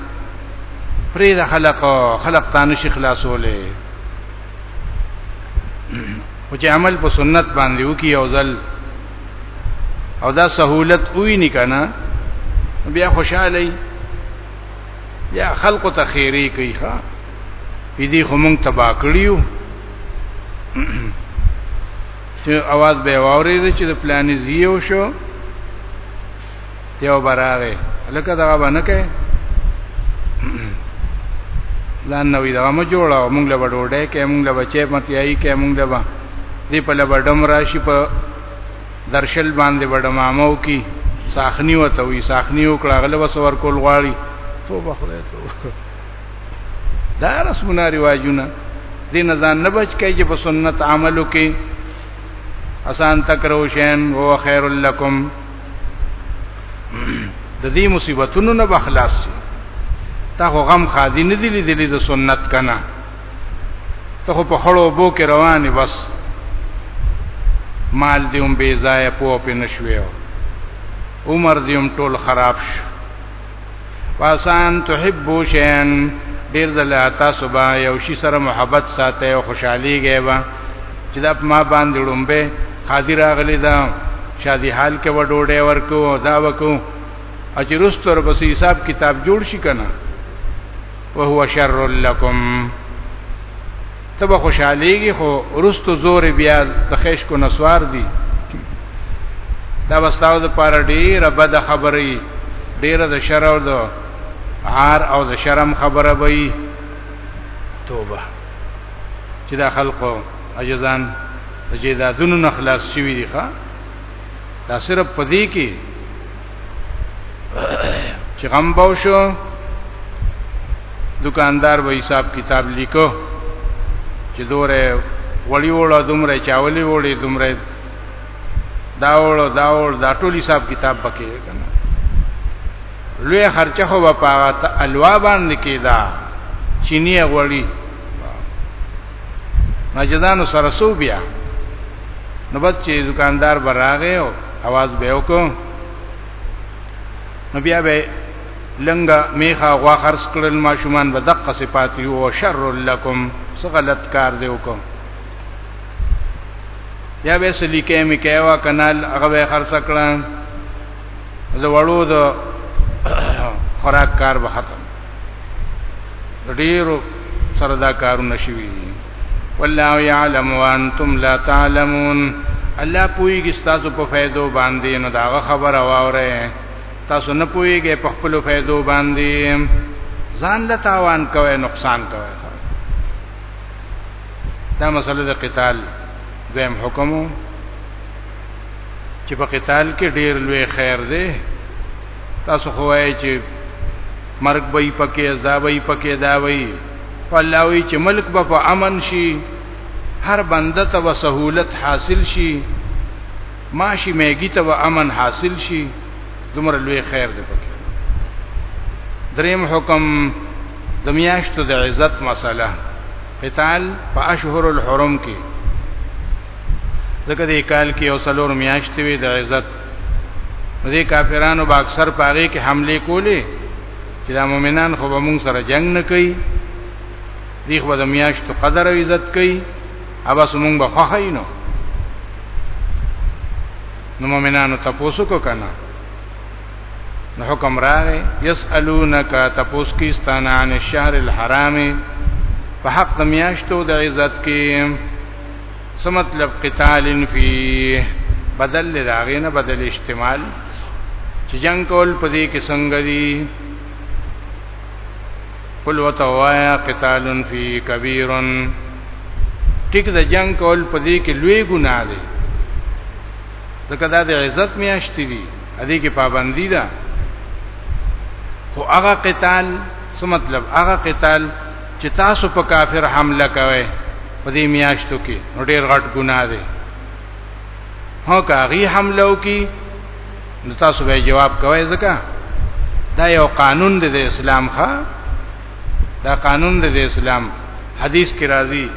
پرې د خلق خلق تانو شي خلاصولې او چې عمل په سنت باندې وکي او ځل او دا سہولت وی نه کنه بیا خوشاله یا خلق ته خیری کوي ښا دې خو مونږ تبا کړیو چې आवाज به واوري چې د پلانې زیو شو یو براغه لکه دا باندې کې ځان نوې دا مو جوړاو مونږ له وډوډه کې مونږ له بچې متیایي کې مونږ له دې په لبډم راشي په درشل باندې وډمامو کې ساخنی وته وي ساخنی وکړه غلب سور کول غواړي توبه خدای توبه دا رسمونه رواجونه دین ځان نه بچ کیږي په سنت عملو کې آسان تکرو شین هو خیر لکم د دې مصیبتونو نه بخلاص شي تا خو غم خادي نه دي لیدلې د سنت کنه ته خو په خړو بو کې رواني بس مال دې هم بې ځای په په نشوي عمر دې هم ټول خراب شو واسان تحبو شین ډیر ځل تاسو به یو شي سره محبت ساتي او خوشحالي غيبا چې دا ما باندې ډومبه حاضر اغلی دا شادي حال کې وډوډه ورکو دا وکو اجرستر بس حساب کتاب جوړ شي کنه وهو شر لكم ته به خوشاليږي خو ورستو زور بیا د خیش کو نسوار دی دا وساو د پاره ډیره بد خبرې ډیره د شر او د عار او د شرم خبره وي توبه چې دا خلقو اجزان جیدادونو نخلاص شوی دی ښا دا صرف پدې کې چې غم باو شو دکاندار به حساب کتاب لیکو چې دوره وړي وړه دومره چاولي وړي دومره دا وړو دا وړو دا ټول حساب کتاب پکې کنه لوی خرچه خو په پاغه الوا باندې کېدا چینی غوړي مجزانو سره سو بیا نو بس چې دکاندار براغه او आवाज به وکړو نو بیا به لنګه میخه غوا خرڅ کړل ماشومان به دقه صفات یو او شر لکم څه غلط کار دی وکم یا به سلیکه می کیوا کنال هغه به خرڅ کړم زه وړو د خوراک کار به ختم ډیرو سره دا کارونه شوي والله يعلم وانتم لا تعلمون الله پويږي تاسو په فائدو باندې نو دا خبره واوره تاسو نه پويږئ په خپل فائدو باندې ځان له تاوان کوي نقصان کوي دا مسله د قتال دویم حکم چې په قتال کې ډیر لوی خیر دی تاسو خوای چې مرګ به پکې عذاب به پکې دا وي الله وی چې ملک به په امن شي هر بنده ته به سهولت حاصل شي ماشي میګی ته به امن حاصل شي دومره لوی خیر دی پکې دریم حکم د میاشتو د عزت مسله قتال په اشهر الحرم کې ځکه د کال کې او سلور میاشتې وي د عزت دې کافرانو با اکثر پاره کې حمله کولې چې دا مؤمنان خو به موږ سره جنگ نه کوي دی خو د میاشتو قدر او عزت کوي اوبه سمون به خوښینو نو مؤمنانو تاسو کو کنه نو حکم راغی یسالونک تاسو کی استانا عن الشهر الحرام په حق د میاشتو د عزت کې څه مطلب قتال فی بدل داغه نه بدل استعمال چې جنگ کول په دې کې څنګه دي قل وتوایا قتال فی کبیر ټیک د جنگ کول په دې کې لوی ګناه دی ځکه دا د عزت میاشتې دي ا دې کې پابندی ده خو هغه قتال څه مطلب هغه قتال چې تاسو په کافر حمله کوي په دې میاشتو کې نو ډیر غټ ګناه دی هو کاغي حمله وکي نو تاسو به جواب کوئ ځکه دا یو قانون دی د اسلام ښا دا قانون دی د اسلام حدیث کې راځي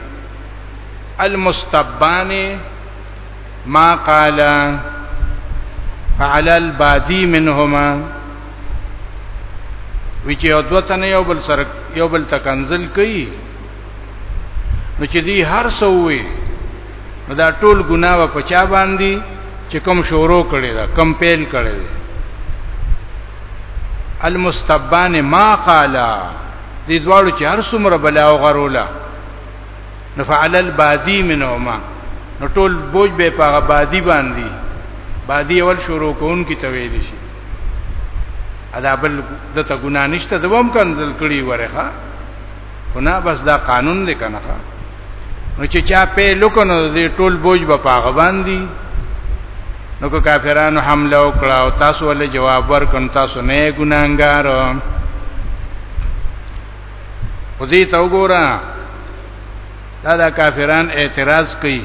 المستبان ما قال فعلى البادي منهما وی چې یو دوه تنه یو بل سره یو بل تکنزل کوي نو چې دی هر څه وي نو دا ټول ګناه په چا باندې چې کوم شورو کړي دا کم پیل کړي دا المستبان ما قالا دې دواړو چې هر څومره بلا او غرولا نفعل البادی منهما نو ټول بوج به په بادی باندې بادی اول شروع کون کی تویل شي ادا بل د ته ګنا نشته د وم کنزل کړي ورخه کنا بس دا قانون دی کنه نو چې چا په لوکنو دې ټول بوج به پاغه باندې نو که کافرانو حمله وکړه او تاسو ولې جواب ورکړ تاسو نه ګناګار خو دې تا وګوره دا دا کافران اعتراض کوي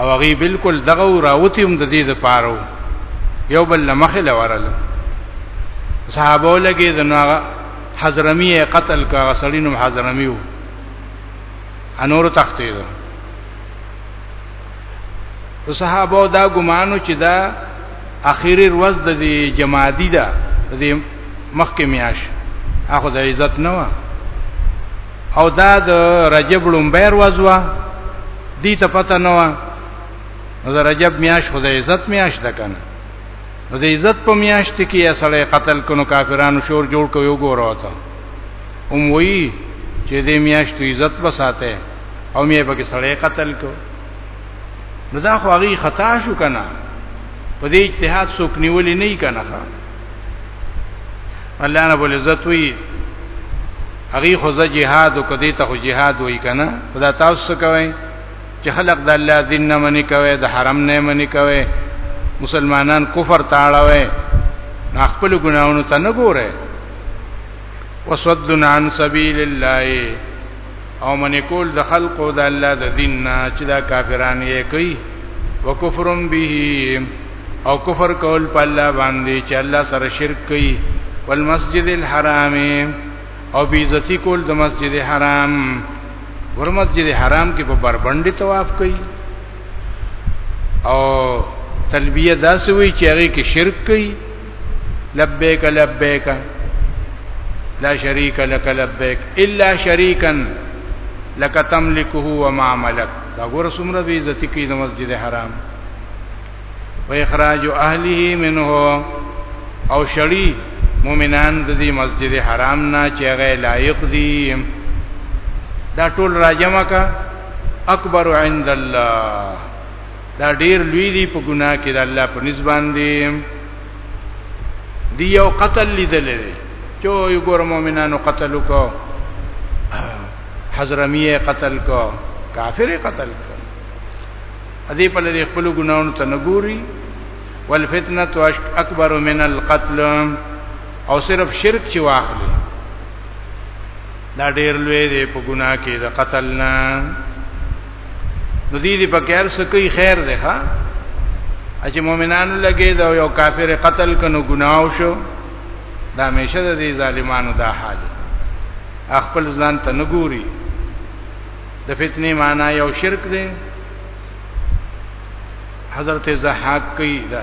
او هغه بالکل دغه راوتی هم د دې د پاره یو بل مخه لورل صحابه لګي د نو حضرمی قتل کا غسلینو حضرمی وو انور تختید او صحابه دا ګمانو چې دا اخیری ورځ د جمادی ده د مخکې میاش اخو د عزت نه و او دا د رجب لومبه ورځ و دي ته پته نه و نو د رجب میاش خو د عزت میاش ده کنه نو د عزت په میاشت کې یا سړی قتل کونو کافرانو شور جوړ کوي وګوره وته هم وی چې دې میاشت عزت وساته او مې پکې سړی قتل کو نو دا خو هغه خطا شو کنه په دې اجتهاد څوک نیولې نه کنا الله رب العزت وی هغه خو ځ جهاد او کدی ته خو جهاد وای کنه خدا تاسو کوي چې خلق د الله دین نه منی کوي د حرم نه منی کوي مسلمانان کفر تاړوي خپل ګناونو ته نه ګوره وصد عن سبيل الله او من کول د خلق او د الله د دین نه چې دا کافران یې کوي وکفرم به او کفر کول په الله باندې چې الله سره شرک کوي والمسجد الحرام او بیزتی کول د مسجد حرام ور مسجد حرام کې په بربندې طواف کوي او تلبیه داسې وی چې هغه کې شرک کوي لبیک لبیک لا شریک لك لبیک الا شریکا لك تملكه وما ملك دا ګور سمره به عزت کی د مسجد حرام و اخراج اهله منه او شړی مؤمنان د دې مسجد حرام نه چې هغه لایق دي دا ټول راجمه کا اکبر عند الله دا ډیر لوی دی په ګناه کې د الله په نسبان دی دی یو قتل لیدل دی چې یو ګور مؤمنانو قتل کو حضرمیه قتل کو کافر قتل کو ادي په لري خپل ګناونو ته نګوري والفتنه اکبر من القتل او صرف شرک چې واخلي دا ډیر لوی دی په ګناه کې د قتل نه نو دې دې په کار څه کوي خیر ده ها چې مؤمنانو لګي دا یو کافر قتل کنو ګناو شو دا همیشه د دې ظالمانو دا حال خپل ځان ته نګوري د فتنې معنی یو شرک دی حضرت زحاق کوي دا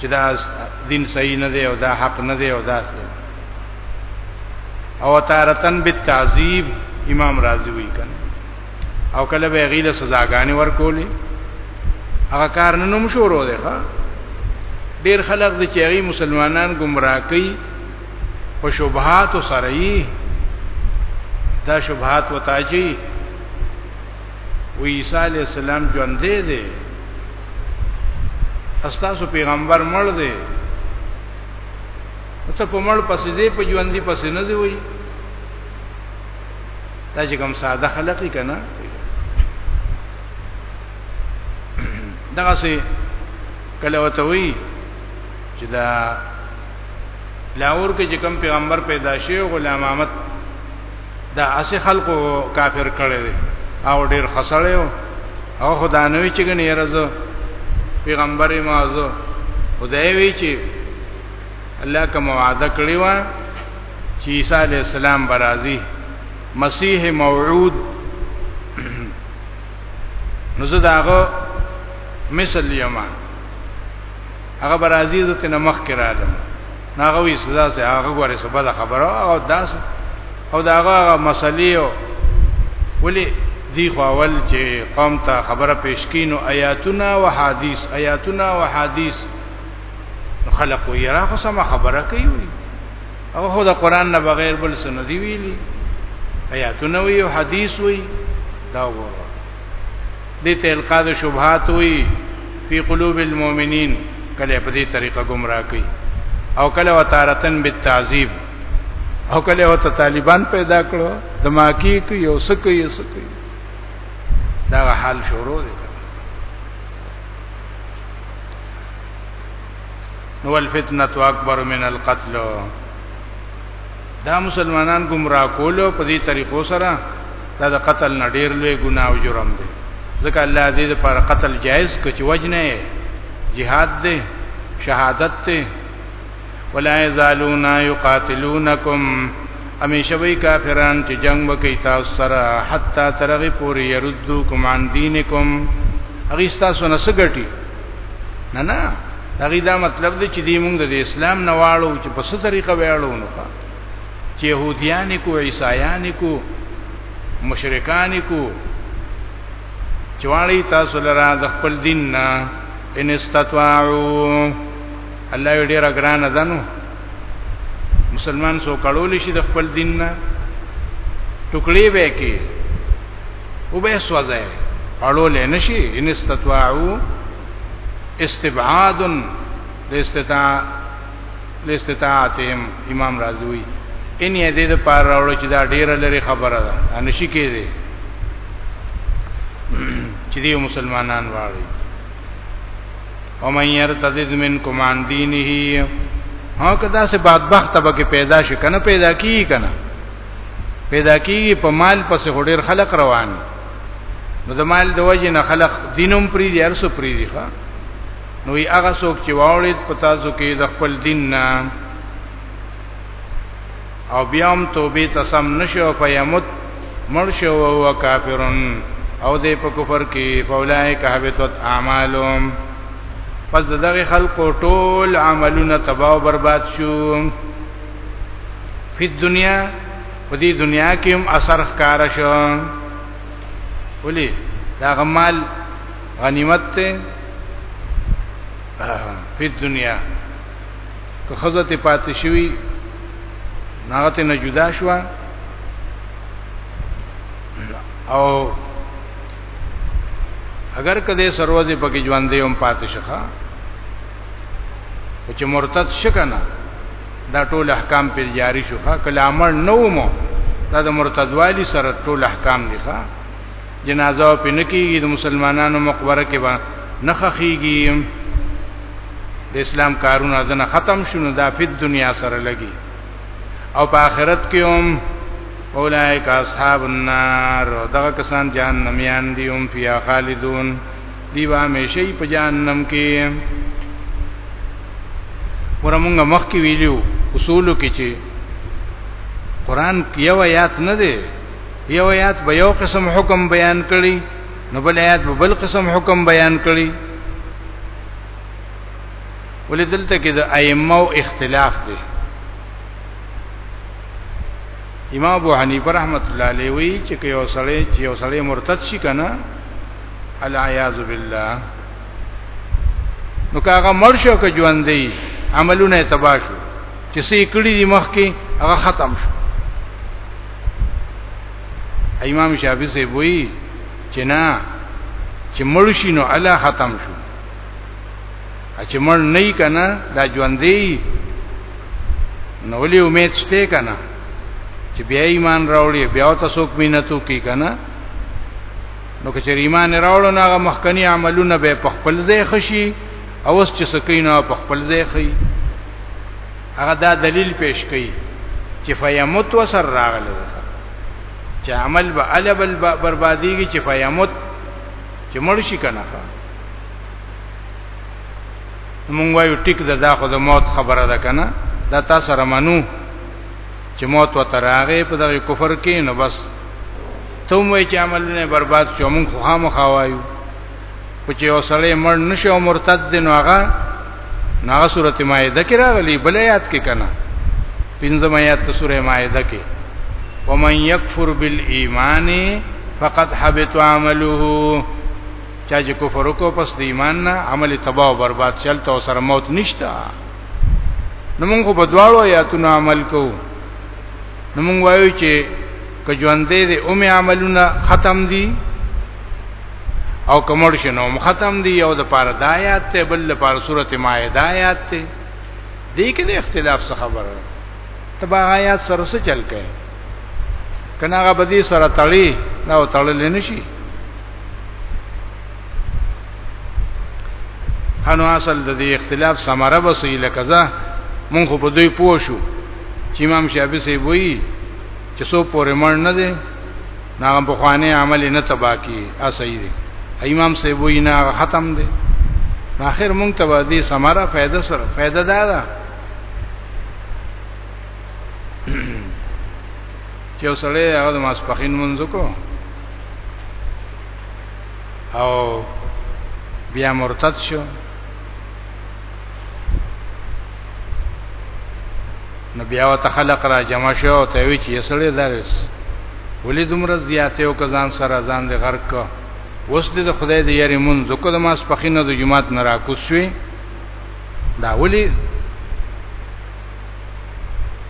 چې دا دین صحیح نه دی او دا حق نه دی او دا صحیح او تارتن بالتعذيب امام رازي وی کنه او کله به غیله سزاګانې ورکولې هغه کار نه نوم شروع دی ښا ډیر خلک د چېری مسلمانان گمراه کوي په شبهات سره یې دا شبهات وتاجي و عیسی علی السلام ژوند دی دی استاسو پیغمبر مړ دی ته په مړ پسې دی په ژوند دی پسې نه دی وای دا چې کوم ساده خلق کنا دغه سي کله وته وی چې دا لاور کې چې کوم پیغمبر پیدا شي غلام احمد دا اسی خلقو کافر کړي دي او ډیر خسړیو او خدا نوې چې ګنې رزو پیغمبر مازو خدای وی چې الله کوم وعده کړی و چې عیسی علی السلام برازي مسیح موعود نو زه داغه مثل یما هغه بر عزیز ته نه مخ کې راغلم هغه وی سزا سه هغه غوړې سو بل خبره او داس او داغه مسلې او ولی دی خو اول چې قوم ته خبره پیش کینو آیاتنا و حدیث آیاتنا و حدیث خلق و یرا خو سم خبره کوي او خو دا قران نه بغیر بل سن دی ویلی آیاتنا وی او حدیث وی دا وره دې ته القا د شبهات وي په قلوب المؤمنین کله په دې طریقه گمراه کوي او کله وتارتن بالتعذيب او کله وت طالبان پیدا کړو دماکی کوي او سکه یې سکه دا حال شروع دی نو الفتنه اکبر من القتل دا مسلمانان گمراه کول په دې طریقو سره دا د قتل نه ډیر لوی ګناه او جرم دی ځکه الله دې لپاره قتل جایز کچ وجنه جهاد دی شهادت دی ولا یزالون یقاتلونکم همیشه وی کافران چې جنگ وکي تاسو سره حتا ترغه پوری يردوکم عن دینکم اغه تاسو نه سګټي نه نه هغه دا مطلب دی چې دی موږ د اسلام نه واړو چې په څه طریقه ویاړو نو چې يهوديان کو عیسایان کو مشرکان کو چواړی تاسو لرا د خپل دین نه ان استطاعوا الله یې ډیر اگران دنو مسلمان سو کړول شي د خپل دین نه ټوکړي به کې او به سوځي اړول نه شي ان استطاعو استبعاد لاستطاع لاستطاعتهم امام رازوی ان یې دې د پار راوړو چې دا ډیره لري خبره ده ان شي کېږي چې دی مسلمانان واړي او مې يرتد منکم عن دینه هغه داسې بدبخت به کې پیدا شي کنه پیدا کی کنه پیدا کیږي په مال پس هډیر خلق روان نو د مال د وجه نه خلق دینم پری دی ارسو پری دی ښا نو ای هغه څوک چې واولید په تاسو کې د خپل دین نه او بیا هم توبه تسم نشو فیمت مرشو او کافرون او دې په کفر کې فولای کهبتت اعمالهم پس دغه خلق ټول عملونه تباہ او برباد شو په دنیا په دې دنیا کې هم اثر ښکار شو ولي دا غمال غنیمت ته په دنیا که خزه ته پاتې شوی ناغه ته نه جدا شو او اگر کده سروځي پکې ژوندې هم پاتې شخه چې مرتد شکنه دا ټول احکام پر جاری شو ښا کله امر نو مو دا د مرتدوالی سره ټول احکام دي ښا جنازه په نکیږي د مسلمانانو مقبره کې با نخخیږي د اسلام کارونه دنه ختم شونه دا په دنیا سره لګي او په آخرت کې هم اولائک اصحاب النار دغه کسان جهنميان دي هم فيها خالدون دی به همیشه په جهنم کې ورمونږه مخ کې ویلو اصول کې چې قران یو آیات نه دی یو آیات به یو قسم حکم بیان کړي نو بل آیات به بل قسم حکم بیان کړي ولې دلته کې د ائمه او اختلاف دی امام ابو حنیفه رحمۃ اللہ علیہ وی چې یو سړی چې یو سړی مرتد شي کنه العیاذ بالله نو کاغه مرشو که ژوند دی عملونه تباہ شو چې سې کړي دي مخ کې هغه ختم شو امام شافعي سي وایي چې نه چې مړ شي نو الله ختم شو چې مړ نه یې کنه دا ژوند دی نو ولې امید شته کنه چې بیا ایمان راوړي بیا تاسو کومینه تو کی کنه نو که چېرې ایمان راوړو نو هغه مخکنی عملونه به په خپل ځای خشي او اوس چې سکینه په خپل ځای خي هغه دا دلیل پیش کړي چې فیمت وسر راغله چې عمل به علب بربادیږي چې فیمت چې مړ شي کنه مونږ وایو ټیک ده دا خو د موت خبره ده کنه دا تاسو سره منو چې موت وته راغې په دغه کفر کې نو بس ته مې چې عملونه برباد شو مونږ خو هم خواایو خو چې وسړې مړ نشو مرتد دین هغه هغه سورته مائده کې راغلی بل آیات کې کنا پنځم آیات ته سورې مائده کې ومن یکفر بالایمان فقد حبط عمله چا چې کفر وکړ پس د ایمان نه عمل تباہ او برباد چلته او سره موت نشتا نو موږ په دواړو آیاتونو عمل کوو نو موږ وایو چې کجوندې دې اوم عملونه ختم دي او کمر شنو ختم دي او د پاره د آیات ته بل لپاره سورته مائده آیات ته دې کې د اختلاف څخه خبره تبا آیات سره څه چل کوي کناغه بدی سره تړي نو تړل نشي انو اصل د دې اختلاف سمره بسې لکزه مونږ په دوی پوه شو چې امام شافعي سي وایي چې سو پورې مړ نه دي ناغه په خوانه عمل نه تبا کی اسی دي امام سي وایي نه ختم دي اخر مونږ ته دې سمره فائدہ سره فائدہ ده دا چې وسړی هغه د ماسپخین منځ کو او بیا مرتد شو نو بیا وته خلق را جمع شو او ته وی چې سړی درس ولې دومره زیاته او کزان سره ځان دې غرق کو اوس دې د خدای دې یاري مون ذکر ما سپخینه د جمعات نه را کوسوي دا ولې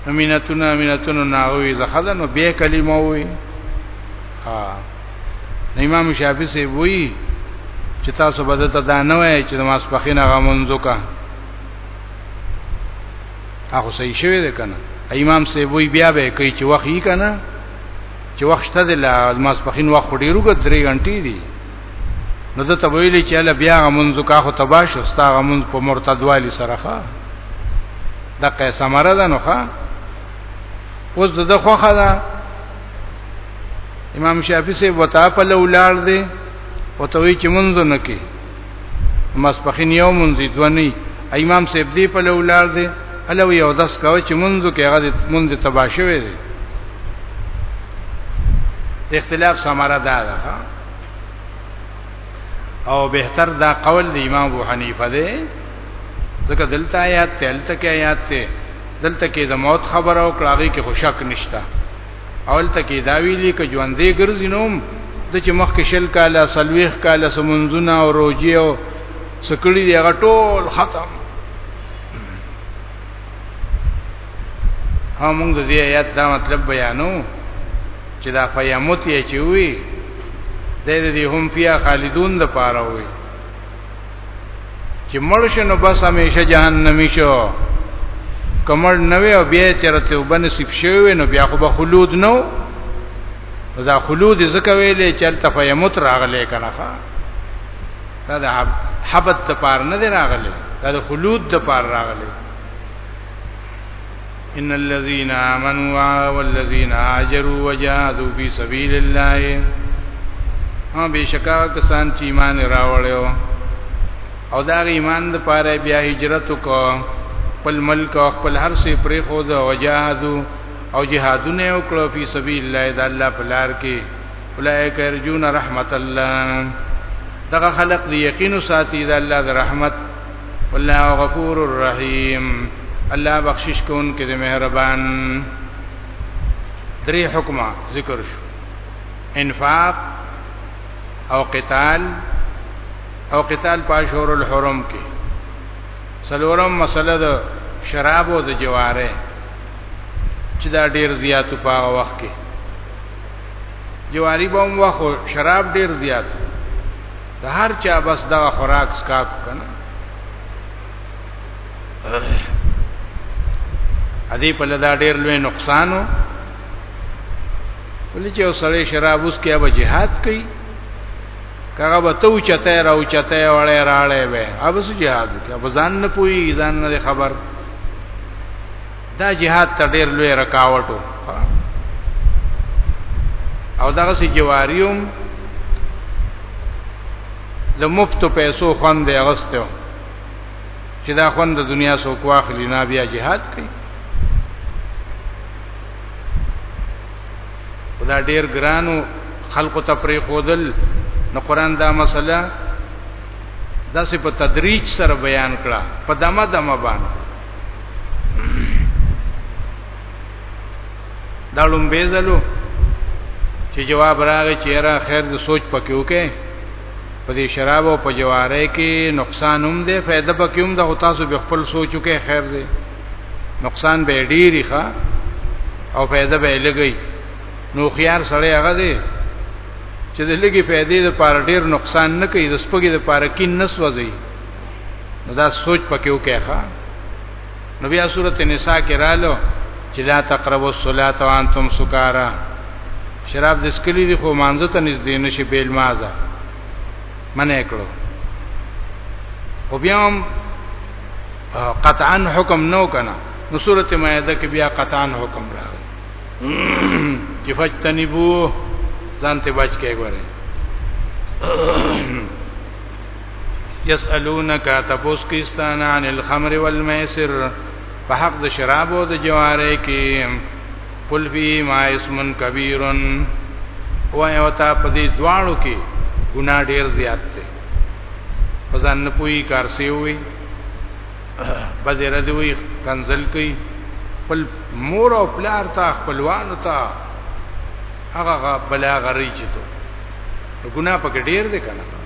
امینتونه امینتونه ناوي زخدن بیا کلمه وي ها امام شافعي سي وایي چې تاسو به ته دا نه وایي چې نماز پخینه غمونځو کا هغه صحیح شوی دی کنه امام سي وایي بیا به کوي چې وخت یې کنه چې وخت ته د نماز پخین وخت ډیرو ګ 3 غنټې دي نو ته ویلې چې له بیا غمونځو کا خو تباش استا غمونځ په مرتدوالي سره ښه د قیسمره ده نو ښه اوس د خوخه ده امام شافعي سي وتا په لولاړ دی او ته وی چې منځ نه کې مسپخین یو منځ دونی امام سیب دی په لولاړ دی الو یو داس کاوه چې منځ کې هغه منځ تباشوي دی اختلاف سماره دا ده او بهتر دا قول د امام ابو حنیفه دی ځکه دلته آیات ته دلته کې آیات ته دلته کې د موت خبره او کلاغي کې خوشک نشتا اولته کې دا ویلي ک ژوندې ګرځي نوم د چې مخ کې شل کاله سلويخ کاله سمنځونه او روجي او سکړي دی هغه ټول ختم همون د دې آیات دا مطلب بیانو چې دا فیموت یې چوي د دې هم فیا خالدون د پاره وي چې مړ شنو بس همیشه جهنمی شو کمر نوې او بیا چرته وبن سیب شوی نو بیا خو به خلود نو دا خلود زکه ویلې چلته فیمت راغلې کنه دا د حبت د پار نه دی راغلې دا د خلود د پار راغلې ان الذين امنوا والذين هاجروا وجاهدوا في سبيل الله هم بشکا کسان چې ایمان راوړیو او دا ایمان د پاره بیا هجرت کو خپل ملک او خپل هر څه پرې خو دا وجاهدوا او جهادونه وکړو په سبیل الله د الله په لار کې اولئک ارجون رحمت الله دغه خلق دی یقین ساتي د الله د رحمت والله غفور الرحیم الله بخشش کون کې د مهربان درې حکمه ذکر شو انفاق او قتال او قتال پاشور الحرم کې سلورم مسله د شراب او د جواره چې دا ډیر زیات په هغه وخت کې جواری به هم واخو شراب ډیر زیات د هر چا بس دا خوراک سکاک کنه ا دې په لدا ډېر لوی نقصانو ولې چې سړی شراب اوس کې به jihad کوي کغه به تو چته راو چته وړه راړې وې اوبه سو jihad کوي ابزان نه پوي ځان نه خبر دا جهاد ته ډیر لوی رکاوټ او دغه سي جواریوم د مفتو پیسو خوند اغستو چې دا خوند د دنیا سو کواخلی نه بیا jihad کوي خدا ډیر ګرانو خلق ته پرې خودل نو قران دا مسله داسې په تدریج سره بیان کړه په دمه دمه باندې دا لوم بیزلو چې جواب راغی چې را خیر د سوچ پکې وکې په دې شراب او په جواره کې نقصان هم دی فائدہ پکې هم د تاسو به خپل سوچو کې خیر دی نقصان به ډیری ښه او فائدہ به لګی نو خيار سره هغه دی چې د لګي فائدې د پاره ډیر نقصان نه کوي د سپګي د پاره کې نسوځي نو دا سوچ پکې وکړه ښا نو بیا سورته نساء کې رالو چې لا تقربوا الصلاة وانتم سکارا شراب د سکلی دی خو مانزه ته نږدې نشي بیل مازه منه کړو خو بیا هم قطعا حکم نو کنه نو سورته مائده کې بیا قطعا حکم راغی چې فجتنبو ځان ته بچ کې غواړي یسالونک تپوس کیستان عن الخمر والمیسر په حق د شراب او د جواره کې قل فی ما اسم کبیر و یو تا په دې دواړو کې ګناه ډیر زیات دی ځان نه پوي کار سی وي بزره دی وي کنزل کوي خپل مور او پلار ته خپلوان ته هغه بلا غری چتو ګناه پکې ډیر دی کنه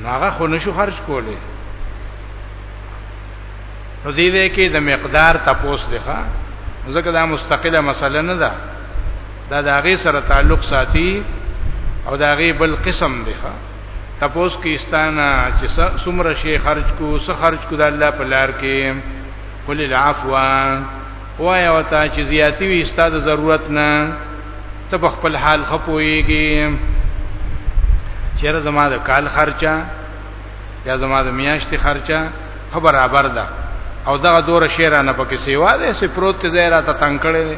نو هغه خو نشو خرج کوله نو دې دې کې د مقدار تپوس دی ښا ځکه دا مستقله مسله نه ده دا د هغه سره تعلق ساتي او دا هغه بل قسم دی ښا تپوس کې استانا چې څومره شي خرج کو څه خرج کو د الله په لار کې قل العفو وای او تا چې زیاتی وي ستاسو ضرورت نه ته په خپل حال خپويږي چیرې زما د کال خرچه یا زما د میاشتې خرچه خبر برابر ده او دغه دور شعر نه پکې سیوا ده سې پروت زیرا ته تنگ کړي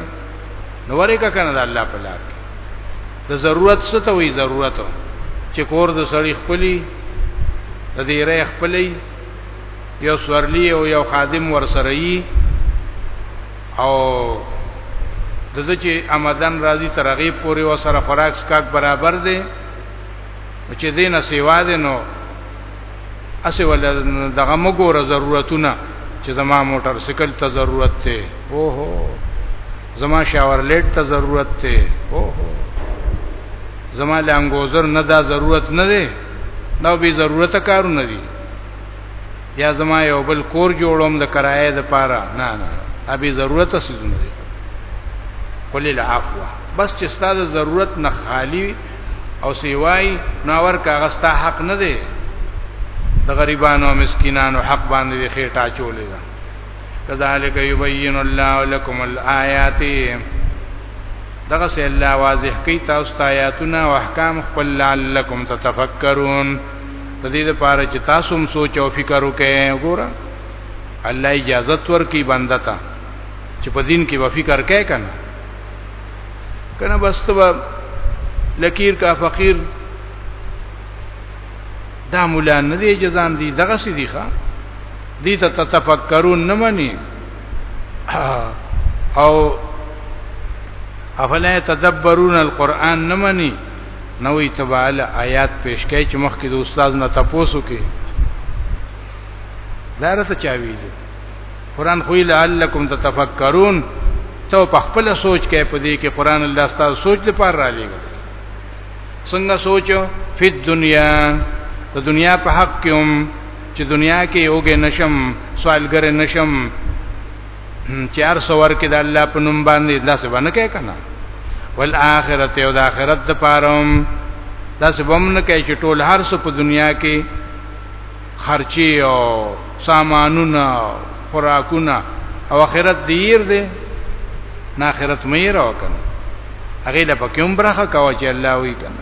نو ورې کا کنه د الله په لار کې د ضرورت څه ته وي ضرورت چې کور د سړی خپلی د دې رې خپلې یو سورلی او یو خادم ورسره یي او د دې چې آمدن راځي ترغه پورې و سره خوراک سکاک برابر دی چې دینه سیوا دی نو اسه ول دغه مګوره ضرورتونه چې زما موټر سایکل ته ضرورت دی اوهو زما شاور لیټ ته ضرورت دی اوهو زما لنګوزر نه دا ضرورت نه دی نو به ضرورت کارونه دي یا زما یو بل کور جوړوم د کرایې د پاره نه نه ابي ضرورت سيزونه دي قل العفو بس چې ستاسو ضرورت نه خالی او سیوای ناور کاغه ستا حق نه دی د غریبانو او مسکینانو حق باندې خېټه چولې ده کذالک یبین الله لكم الآیات دغه سه الله واضح کوي تاسو ته آیاتونه او احکام خپل لعلکم تتفکرون د دې لپاره چې تاسو هم سوچ او فکر وکړئ وګوره الله اجازه ورکړي بنده ته چې په دین کې به فکر کوي کنه کنه بس ته لکیر کا فقیر دا مولا نه دی جزان دی دغه سې دی ښا دي ته تفکرون نه مني او افلا تدبرون القرآن نه مني نوې تبعل آیات پیش کړي چې مخکې د استاد نه تاسو کې دا راته چا ویلو قران خو لعلکم تتفکرون ته په خپل سوچ کې په دې کې قران الله ستاسو سوچ لپاره را لېږي څنګه سوچو په دنیا د دنیا په حق کې هم چې دنیا کې یوګې نشم سوالګر نشم چې هر څو ورکه د الله په نوم باندې داسې باندې کوي کنه والآخرت او د آخرت د پاروم داسې بم نه کوي چې ټول هر څه په دنیا کې خرچي او سامانونه خوراکونه او آخرت دیر دی نه آخرت مې راو کنه هغه له پکې هم برخه کاوه چې الله وی کنه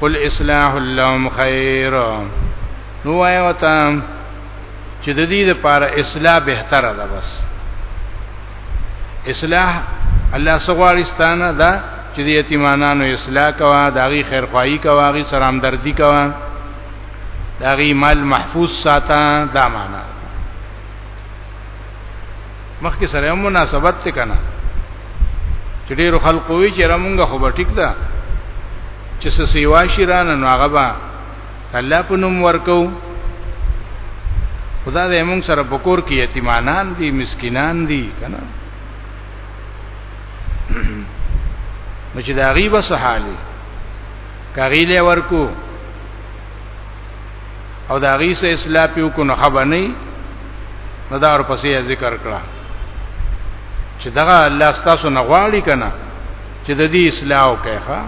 قل اصلاح اللهم خیر نو وای وتا چې د دې لپاره اصلاح بهتره ده بس اصلاح الله سغوارستانه دا چې د یتیمانو اصلاح کوا داغي خیرخواهی کوا غي سلام دردی کوا داغي مال محفوظ ساته دا معنا مخکې سره هم مناسبت ته کنه چې ډیرو خلکو وی چې رمونګه خو به ټیک ده چې څه سیوا شي رانه نو هغه به الله په نوم ورکو خدا دې موږ سره بکور کې یتیمانان دي مسکینان دي کنه نو چې دا غیبه سحاله کغیله ورکو او دا غي سه اصلاح پیو کو نه خبر نه نو دا ور پسې ذکر کړه چې دغه الله ستاسو نه غواړي کنه چې د دې اصلاح وکړه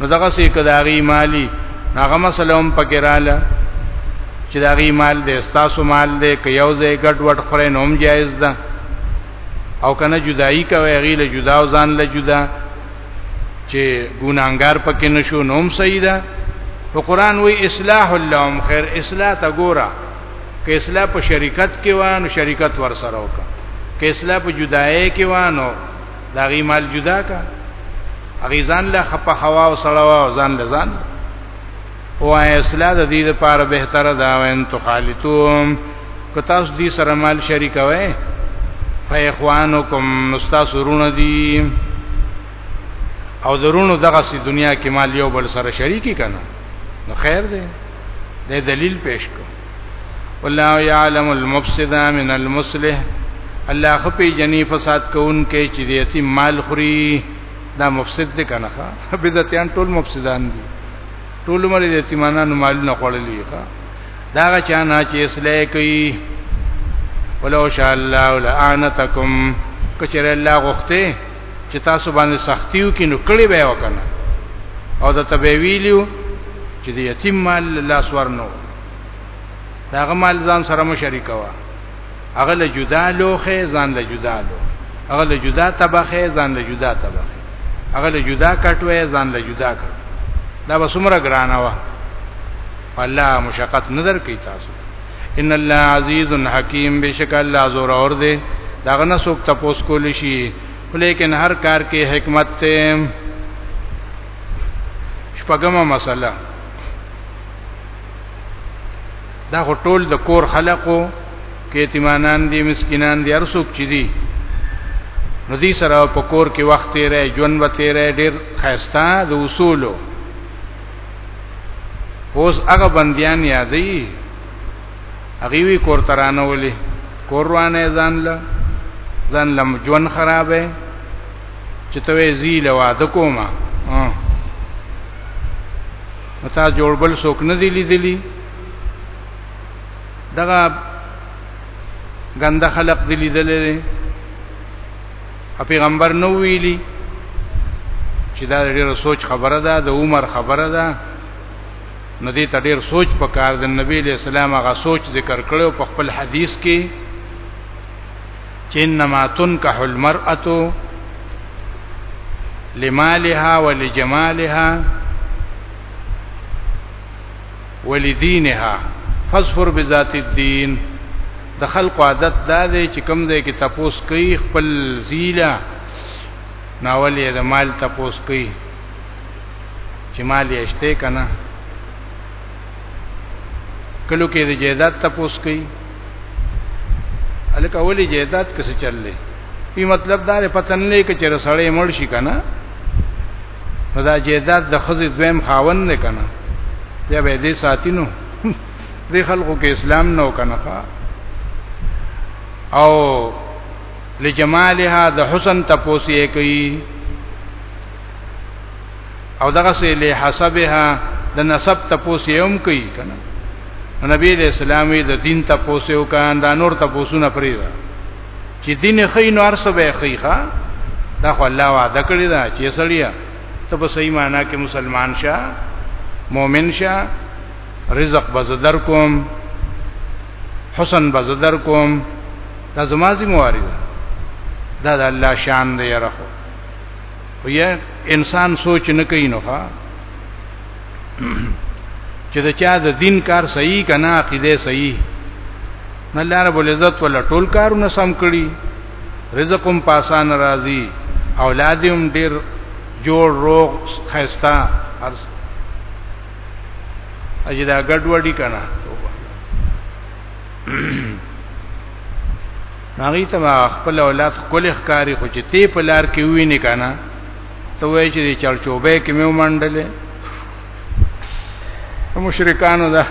نو دغه سه کداغي مالی هغه مسله هم پکې رااله چې داغي مال دې ستاسو مال دې که یو ځای ګډ وډ خورې نوم جایز ده او کنه جدائی کوي غیل جدا او ځان له جدا چې ګونانګار پکې نشو نوم صحیح ده په قران وی اصلاح اللهم خیر اصلاح تا ګورا که اصلاح په شریکت کې وانه شریکت ور سره وکړه که اصلاح په جدای کې وانه دا غي مال جدا کا اغي ځان له خپه هوا او سړوا ځان له ځان او اصلاح د دې لپاره بهتره دا وین تو خالتوم که تاسو دې سره مال شریکوي فیخوانکم نستا سرونه دي او درونو دغه سي دنیا کې مال یو بل سره شریکی کنه نو خیر دی د دلیل پیش کو والله یعلم المفسد من المصلح الله خپې جنې فساد کوون کې چې د یتیم مال خوري دا مفسد دی کنه بدعتيان ټول مفسدان دي ټول عمر د یتیمانو مالونه خړلې ښا دا غچا نه چې اصلاح کوي ولو شاء الله لعنتکم کچر الله غوخته چې تاسو باندې سختیو کې نو کړي به وکنه او د تبویلیو چې د یتیم مال الله سورنو داغه مال ځان سره مو شریکوا هغه له جدا لوخه ځان له جدا لوخه هغه له جدا طبخه ځان له جدا طبخه هغه له جدا کټوي ځان له جدا کټ دا وسمره ګرانه وا الله مشقت نظر کوي تاسو ان الله عزیز حکیم بشک الله زور اور دے داغه نه څوک تپوس کول شي لیکن هر کار کې حکمت ته شپږمه مسله دا خو ټول د کور خلقو کې یتیمانان دي مسکینان دي هر څوک چې دي نو دې سره په کور کې وخت تیرې ژوند به تیرې ډېر خیستا د اصولو اوس هغه بندیان یادې هغه وی کور ترانه ولي کور روانه ځان له ځان لم ژوند خرابې چې ته وې زی له واده کومه متا جوړبل سوک نه دی لیدلی دغه غنده خلق دی لیدلې پیغمبر نو ویلی چې دا ډېر سوچ خبره ده د عمر خبره ده نو دې ته ډېر سوچ پکار د نبی له سلام هغه سوچ ذکر کړو په خپل حدیث کې چې انما تنکح المرأه لمالها ولجمالها ولدینها فظفر بذات الدین د خلق عادت دا دی چې کم ځای کې تپوس کوي خپل زیله ناولې د مال تپوس کوي چې مال یې شته کنه کلو کې د جیدات تپوس کوي الک اولی جیداد کسه چل لې په مطلب دا لري پتن نه کې چر سړې مړ شي کنه دا جیداد د خزې دویم خاون نه کنه یا به دې ساتینو دې خلکو کې اسلام نه وکنه او لجمالها د حسن تپوسی کوي او دغه سه له حسبها د نسب تپوس یوم کوي کنه نبی علیہ السلام د دین تپوس یو کان دا نور تپوسونه فریضه چې دین خې نو ارسه به خې ښا دا خو الله وعده کړی دا چې سړیا ته په صحیح معنی کې مسلمان شه مؤمن شه رزق بزدر کوم حسن بزدر کوم دا زما ذمہ واری ده دا د الله شان دی رخو خو یا انسان سوچ نه کوي نو ښا چې دا چا د دین کار صحیح کنا عقیده صحیح نه الله رب العزت ولا ټول کارونه سم کړي رزقم پاسان راضي اولادم ډیر جوړ روغ خيستا ارز اجدا ګډوډي کنا توبه هغه ته خپل اولاد خپل ښکاری خو چې تی په لار کې ویني کنه ته وای چې چړچوبه کې مې ومنډلې مشرکانو دا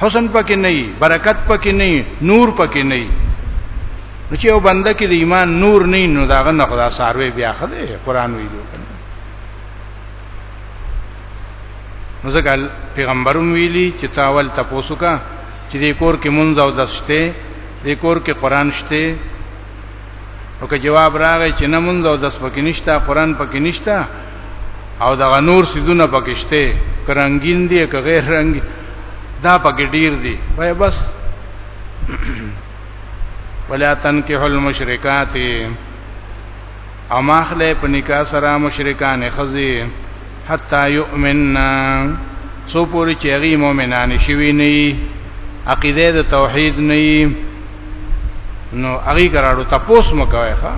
حسن پکې نه وي برکت پکې نه وي نور پکې نه وي نو چې یو بنده کې د ایمان نور نه نو دا غنه خدا ساروي بیا خده قران ویلو کنه نو ځکه پیغمبروم ویلي چې تاول تاسو کا چې د کور کې مونږ او دسته د کور کې قران شته او که جواب راغی چې نه مونږ او دس پکې نشته قران پکې نشته او دغه نور سیدونه پکې شته کرنګین دي که غیر رنگ دا پکې ډیر دي وای بس ولا تنکحوا المشرکات او ماخله په نکاح سره مشرکان خزي حتا یؤمننا سو پوری چې هغه مؤمنان شوي نه عقیده د توحید نه نو هغه کراړو تاسو مکوي ښا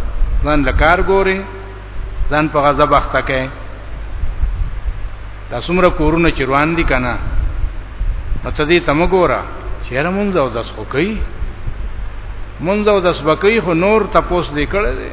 ځان لکار ګوري ځان په غضب اخته کوي دا څومره کورونه چروان دي کنه نو ته دې تم ګورا چیرې مونږ او داس خو کوي مونږ او داس بکې خو نور تاسو دې کړل دي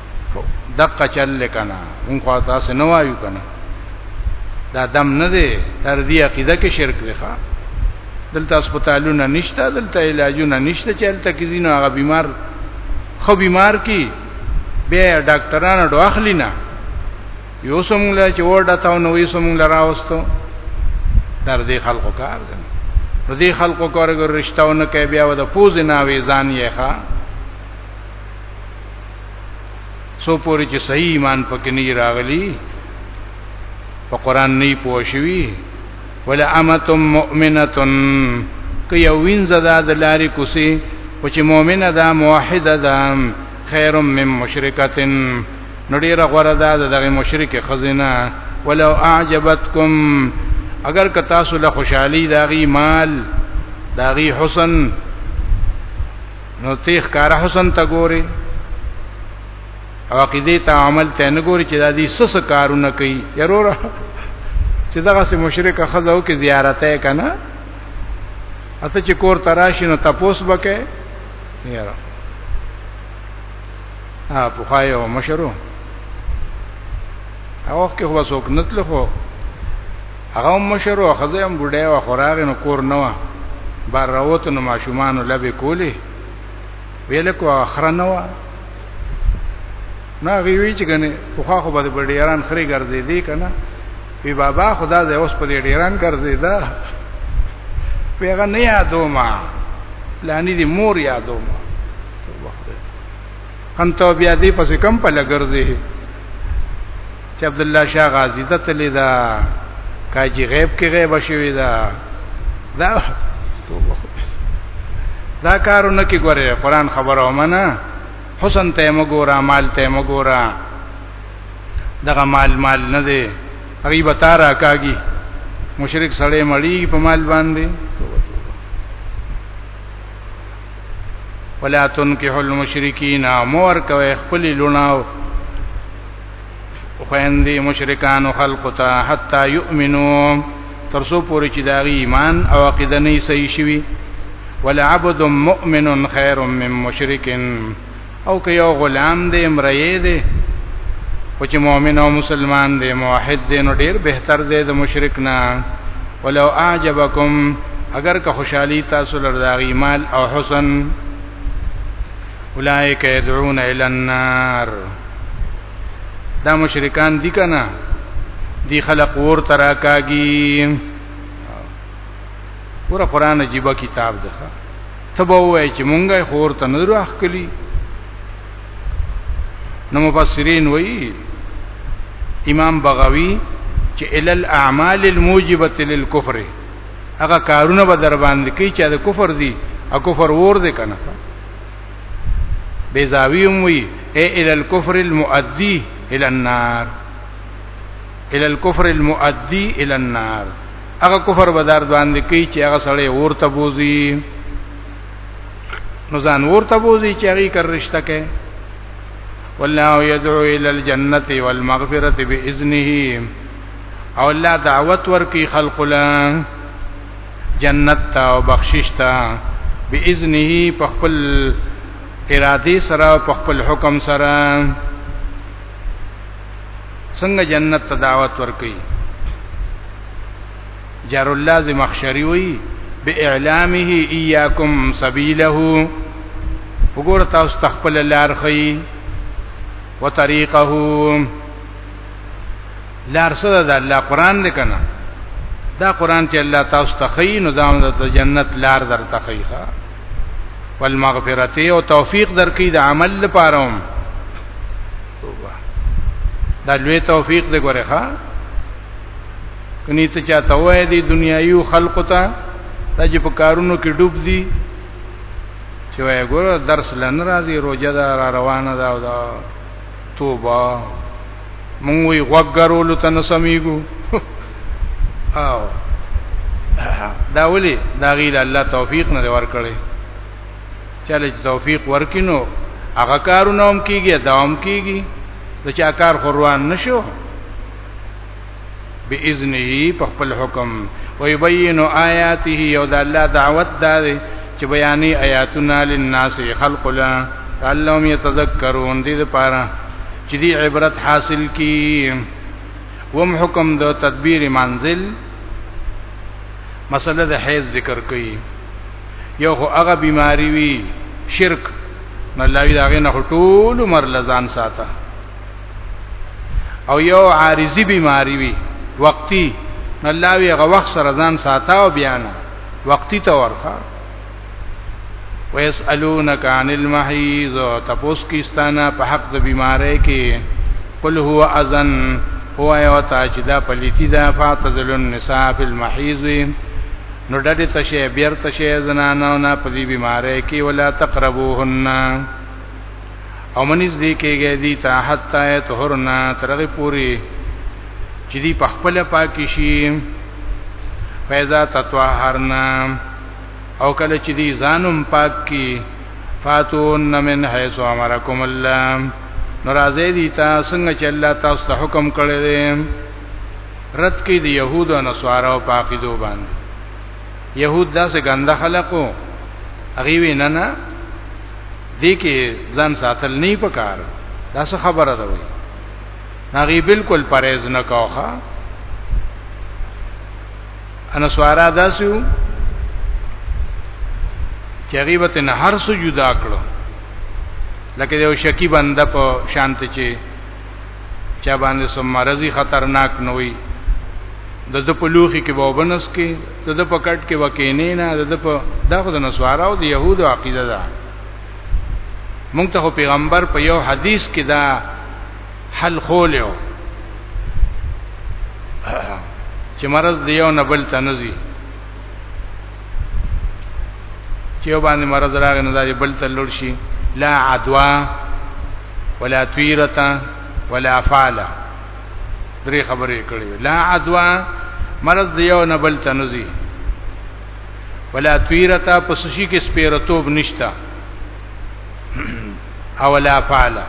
دقه چل لکنه مونږ خو تاسو نه وایو کنه دا دم نه دی تر دې عقیده کې شرک دی ښا دلته هسپتالونه نشته دلته علاجونه نشته چې دلته کې زینو هغه بیمار خو بیمار کی به ډاکټران ډواخلی نه یو سمون لا چې ورډه تاو نو یې سمون لا راوستو در دې خلقو کار دی نو دې خلقو کارګر رښتاونه کوي بیا و د پوز نه وی ځان یې ښا سو پوری چې صحیح ایمان پکې نه راغلی په قران نه پوه شوی ولا امه مؤمنه که یو وینځه ده د لارې کوسي او چې مؤمنه ده موحده ده خیر من مشرکتن نو ډیره غوړه ده دغه مشرک خزینه ولو اعجبتکم اگر که تاسو له خوشحالي داغي مال داغي حسن نو تیخ کار حسن ته ګوري او عقیده ته عمل ته نه ګوري چې د دې سس کارونه کوي يرور چې دغه سه مشرک خزو کې زیارت یې کنه اته چې کور تراشي نو تپوس بکې یاره ها په خای او مشرو هغه وخت کې خو څوک نتل خو هغه مشر او خزه هم بډای او خوراغ نو کور نه و بار راوت نو ماشومان لبه کولی ویل کو اخره نه و نه غوی چې کنه خو خو به بډیران خري ګرځې دي کنه وی بابا خدا دې اوس په دې ډیران ګرځې دا پیغه نه یادو ما لانی دې مور یادو ما انت بیا دې پسې کم په لګرځي چې عبد الله شاه غازی ته تللی دا کاجی غیب کې غیب شوی دا دا دا کارونه کې ګوره قران خبره ومنه حسن ته مګورا مال ته مګورا دغه مال مال نه دی غیب تارا کاږي مشرک سړی مړی په مال باندې ولا تنكحوا المشركين مور کوي خپل لوناو خويندې مشرکان خلق ته حتا يؤمنوا تر څو پورې چې دا ایمان او عقیده نه صحیح شي ولا عبد مؤمن خير من مشرک او که یو غلام دی امرئه دی خو چې مؤمن او مسلمان دی موحد دی نو ډیر بهتر دی د مشرک نه ولو اعجبکم اگر که خوشحالی تاسو لرداغی مال او حسن اولائک یدعون الی النار دا مشرکان دی کنه دی خلق ور تراکاږي ګوره قران عجیب کتاب ده ته به وای چې مونږه خور ته نه راخ کلی نو مفسرین وایي امام بغوی چې ال الاعمال الموجبه للكفر هغه کارونه به در باندې کوي چې د کفر دي او کفر ور دي کنه بیزاوی هم وی اے ال الكفر المؤدی ال النار ال الكفر المؤدی ال النار هغه کفر بدر باندې کوي چې هغه سړی ورته بوزي نو ځان ورته بوزي چې هغه کر رشتہ کوي والله يدعو الى الجنه والمغفره باذنه او الله دعوت ورکی خلق له جنت ته او بخشش ته باذنه په خپل ارادي سره په خپل حکم سره څنګه جنت ته دعوت ورکي جار الله زمخشري وي باعلامه اياكم سبيله وګور تاسو تخپل لار خي وطريقه لار سره د الله قران دې کنه دا قران چې الله تاسو ته خي نو دا د جنت لار درته خي ښا والمغفرته او توفیق درکې د عمل لپاره هم دا لوی توفیق دی ګوره ښا کني ته چاته وای دی دنیایو خلق ته چې په کارونو کې ډوب دي چې وای ګوره درس لن راځي روزه دا را روانه ده او دا توبه مونږ وی غوګرول ته نسمیګو او دا ولي دا غیله الله توفیق نه ورکړي چاله چې توفیق ورکینو هغه کارونه هم کیږي دا هم کیږي د چا کار خروان نشو باذنه په خپل حکم ويبين آیاته او د الله دعوت دار چې بیانې آیاتنا للناس خلق لا علهم يتذكرون دې لپاره چې دې عبرت حاصل کی وم حکم د تدبیر منزل مسله د حیز ذکر کړي یو خو هغه بیماری وی شرک نو الله دې هغه نه ټول عمر لزان ساته او یو عارضی بیماری وی وقتی الله وی غ وخت سره ځان ساته او بیان وقتی ته ورخه ويسالونك عن المحيض تپوس کیستانه په حق د بیماری کې قل هو اذن هو یو تا چې دا پلیتی دا فاتذل النساء فی المحیض نو ډډه تشه بیرته شه زنانو نه په دې بیماری کې ولا تقربوهن او منځ دې کېږي دي ته حتا طهرنا ترغه پوری چې دی په خپل پاک شي فیضا تطهرنا او کله چې دی ځانم پاک کی فاتون من حيث امركم الله ناراضه دي تاسو څنګه چې الله تاسو ته حکم کړی دی رد کې دی يهود او نصارا او پاکیدو باندې يهود داسې ګنده خلقو هغه وینا نه دي کې ځان ساتل نه پکار دا څه خبره ده وي هغه بالکل پرهیز نه کاوه انسوارا داسو چې هغه به نه هر څه جدا کړو لکه یو شکی بنده په شانت چې چا باندې سم مرضی خطرناک نه وي د د په لوخي کې بوبنس کې د د په کټ کې وکینې نه د د په دغه د نسواراو د يهودو عقیده ده مونږ ته پیغمبر په یو حدیث کې دا حل خولیو چې مرض دیو نه بل تنزي چې یو باندې مرض راغی نو دا بل ته لور شي لا عدوا ولا طیرتا ولا فعلا درې خبرې کړې لا عدوا مرض دی یو نه بل ته نزي ولا طیرتا پسشي کې سپیرتوب نشتا او لا فعلا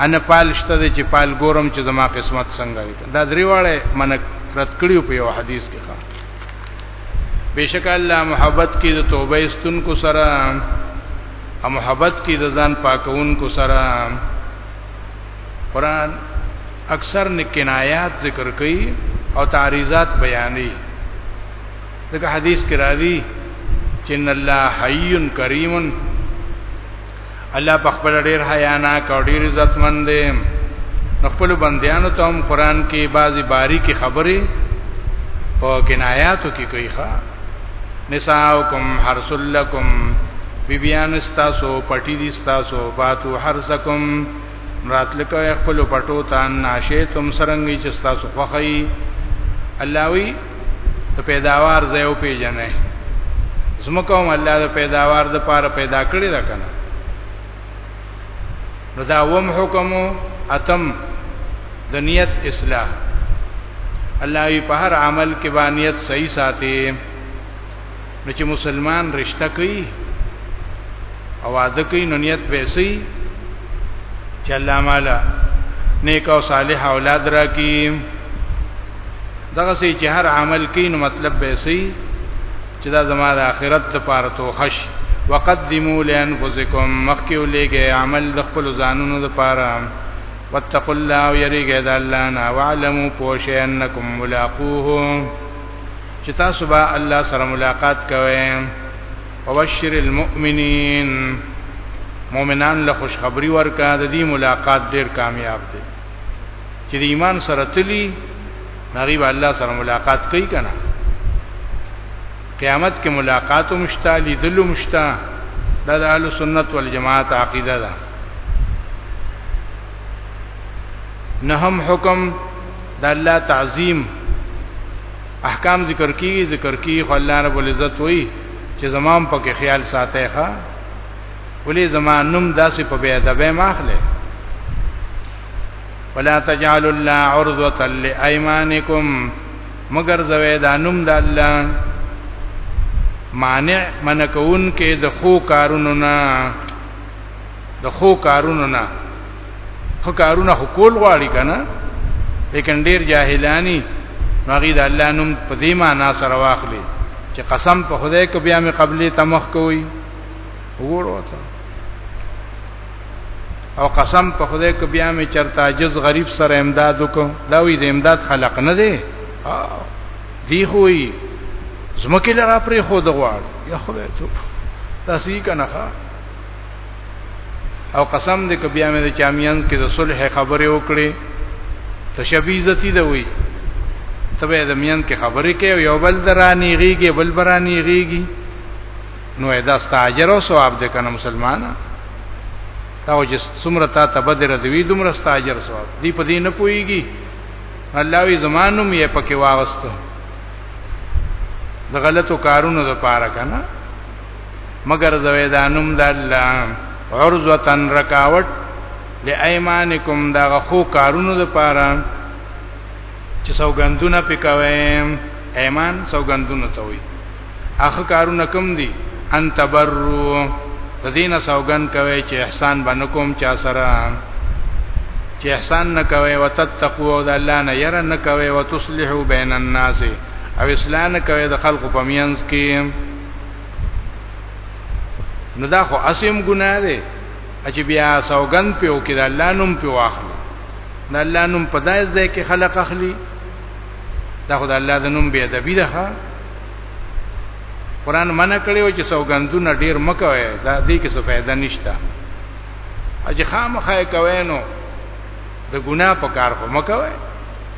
انا پالشته چې پال ګورم چې زما قسمت څنګه دا درې واړه منک رد کړیو په یو حدیث کې ښه بشک الله محبت کی د توبه استون کو سره او محبت کی د ځان پاکون کو سره قران اکثر نکنایات ذکر کوي او تعریضات بیانوي ځکه حدیث کې راځي چې ان الله حی کریم الله په خپل ډیر حیا نه کو ډیر عزت مند دی خپل بندیانو ته هم قران کې بعضی باریکی خبرې په کنایاتو کې کوي ښا نساؤکم حرس لکم بیبیان استاسو پټی دي استاسو فاتو حرسکم راتل کوي خپل پټو ته ناشه تم سرنګي چې تاسو خوخی الله وی ته پیداوار زیو پیجنې زمکو الله د پیداوار د پاره پیدا کړی دا کنه نو دا وم حکم اتم د نیت اصلاح الله په هر عمل کې باندې صحیح ساتي نو چې مسلمان رشتہ کوي او عادت کوي نو نیت به سي چې الله مالا نیک او صالح اولاد راکړي دغه سي چې هر عمل کوي نو مطلب به سي چې دا زموږ د آخرت لپاره توخش وقدموا لانفسکم مخکیو لګي عمل د خپل ځانونو لپاره واتقوا الله ويرجى الله واعلموا پوشئ انکم ملاقوه چې تاسو به الله سره ملاقات کوئ وبشر المؤمنین مؤمنان له خوشخبری ورکا د دې ملاقات ډیر کامیاب دی چې د ایمان سره تلی نغیب الله سره ملاقات کوي کنه قیامت کې ملاقات مشتا لیدل مشتا د اهل سنت والجماعت عقیده ده نهم حکم د الله تعظیم احکام ذکر کیږي ذکر کیږي خو الله رب العزت وایي چې زمام پکې خیال ساتي ښا ولې زمانم داسې په بی ادب ماخله ولا تجعل الله عرضه لایمانکم مگر زوی دا نوم د الله مانع منکون کې د خو کارونو نه د خو کارونو نه خو کارونه خو کول غواړي کنه لیکن ډیر جاهلانی مغی د الله نوم په دې معنا سره واخلي چې قسم په خدای کو بیا مې قبلې تمخ کوي وګورو ته او قسم په خدای کو بیا مې چرته عجز غریب سره امداد وکم دا وی د امداد خلق نه دی دی خوې زمکه لرا پرې خو دغواړ یا خدای ته تاسو یې کنه او قسم دې کبیا مې د چامیان کې د صلح خبرې وکړي تشبیه عزت دې وي تبه د میان کې خبرې کې یو بل درانی غيږي بل برانی غيږي نو ادا استاجر او ثواب دې کنه مسلمانانه دا او چې څومره تا ته بدر دوی دومره استاجر ثواب دی په دې نه پويږي الله وی زمانو مې پکې واغستو د غلطو کارونو لپاره کنه مگر زویدانم د الله عرضتن رکاوټ لایمانکم دا غو کارونو د پاره چې سوګندونه پکوي ایمان سوګندونه ته وي اخو کارونه کم دي ان تبرو د دینه سوګن کوي چې احسان باندې کوم چا سره چې احسان نه کوي وتتقوا او د الله نه ير نه کوي وتصلحوا بین الناس او اصلاح نه کوي د خلکو په مینځ کې نو دا خو اسیم ګناه دی چې بیا سوګند په او کې د الله نوم په واخلو د الله نوم په دای ځای کې خلق اخلي دا خو د الله د نوم به ادبی ده قرآن منع کړو چې سوګندونه ډیر مکوي دا دې کې څه فائدہ نشته اجه خامخای کوي نو د ګناه په کار خو مکوي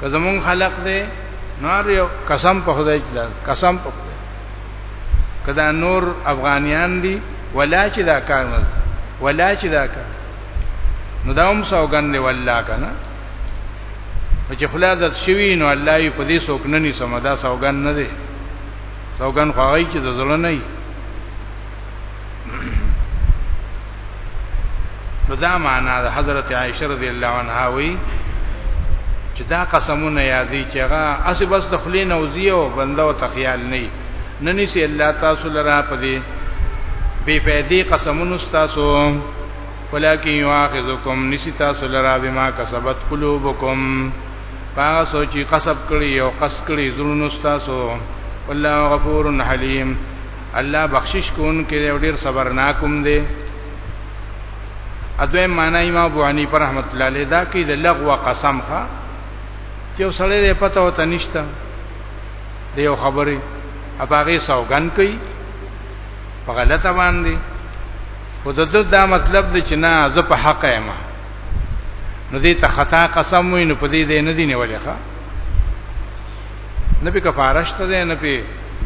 که زمون خلق دی نور یو قسم په خدای چې قسم په خدای کدا نور افغانیان دي ولا چې دا کار نه ولا چې دا کار نو دا هم سوګن دی والله کنه چې خلاصت شوی نو الله یې په دې سوک نه ني سمدا سوګن نه دی سوګن خو هغه چې د زړه نه نو دا معنا د حضرت عائشه رضی الله عنها وی چې دا قسمونه یادی چې هغه اسی بس د خلی نوزی او بنده او تخیال نه ننی سي الله تاسو لرا پدې بے پیدې قسمونو تاسو ولکه یواخذکم نسی تاسو لرا بما کسبت قلوبکم پاغه سوچي قسب کړی او قص کړی زړونو تاسو والله غفور حلیم الله بخشش کوونکی دی او ډیر صبرناک هم دی اځه معنا امام ابو حنیفه رحمۃ اللہ علیہ دا کې د لغو قسم ښا چې وسړی دې پته وته نشته د یو خبرې اپاغه سوګن کوي په غلطه باندې خو د دې دا مطلب دی چې نه زه په حق یم نو دې ته خطا قسم وي نو په دې دې نه دی نیولې ښا نه په کفارشته ده نه په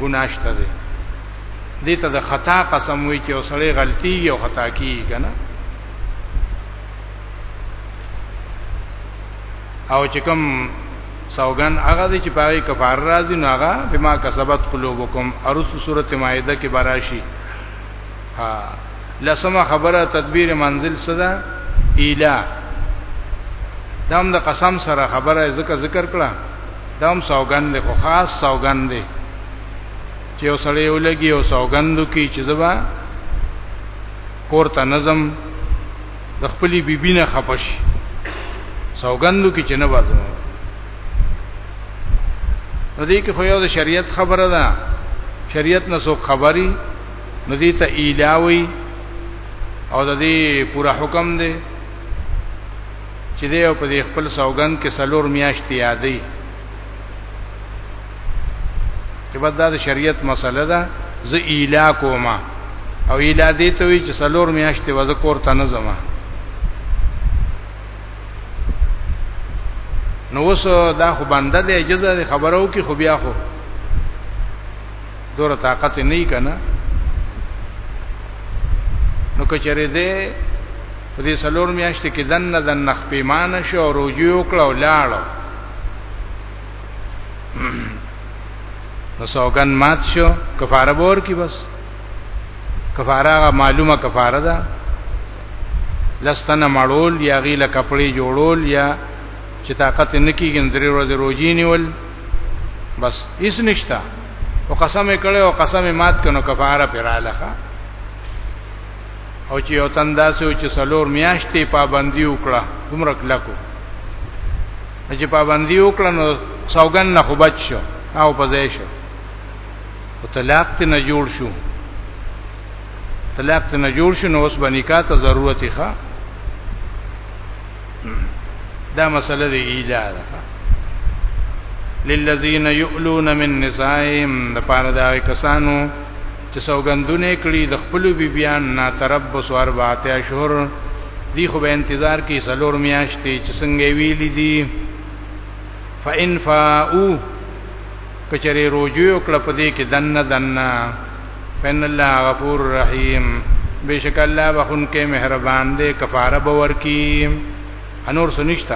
ګناشته ده دې ته د خطا قسم وی چې اوسړې غلطي او خطا کی کنه او چې کوم سوګن هغه دې چې پاره کفار راځي نو هغه بما کسبت قلوبکم ارس سورته مائده کې براشي ها لسمه خبره تدبیر منزل صدا اله دام د قسم سره خبره ذکر ذکر کړه دام سوګند خو خاص سوګند دی چې وسړی ولګي او سوګندو کې چې زبا کورته نظم د خپلې بیبي نه خپش سوګندو کې چې نه بازو نو دې کې خو یو د شریعت خبره ده شریعت نه څوک خبري نو دې ته ایلاوی او د دې پورا حکم دی چې دې په دې خپل سوګند کې سلور میاشتې یادې چې بد د شریعت مسله ده زه ایلا کوما او ایلا دې ته وی چې سلور میاشتې وذکر ته نه زما نو وسو دا خو بنده دې اجازه خبرو کې خو بیا خو دور طاقت نه کنا نو کچره دې په دې سلور میاشت کې دنه د نخ پیمانه شو او روجي وکړه او لاړو نو سوګن مات شو کفاره بور کی بس کفاره معلومه کفاره ده لستنه مړول یا غیله کپړې جوړول یا چې طاقت نکیږي درې ورځې روزي نیول بس هیڅ نشته او قسم یې کړو او قسم یې مات کړو کفاره پر الخه او چې یو تنداسه او چې سلور میاشتې پابندي وکړه عمر کلکو چې پابندي وکړه نو سوګن نه خو بچ شو او پځې شو او طلاق ته نه جوړ شو طلاق ته نه جوړ شو نو اوس باندې کا ته ضرورت ښه دا مسله دی ایجاد للذین یؤلون من نسائهم د پاره دا کسانو چې سوګندونه کړی د خپل بیبیان نا تربص ور باته شهر دی خو به انتظار کې سلور میاشتې چې څنګه ویلې دي فإن فاؤ کچری روجو کړه پدې کې دنه دنه فإن الله غفور رحیم بشک الله بخون کې مهربان دی کفاره باور کی انور سنشتہ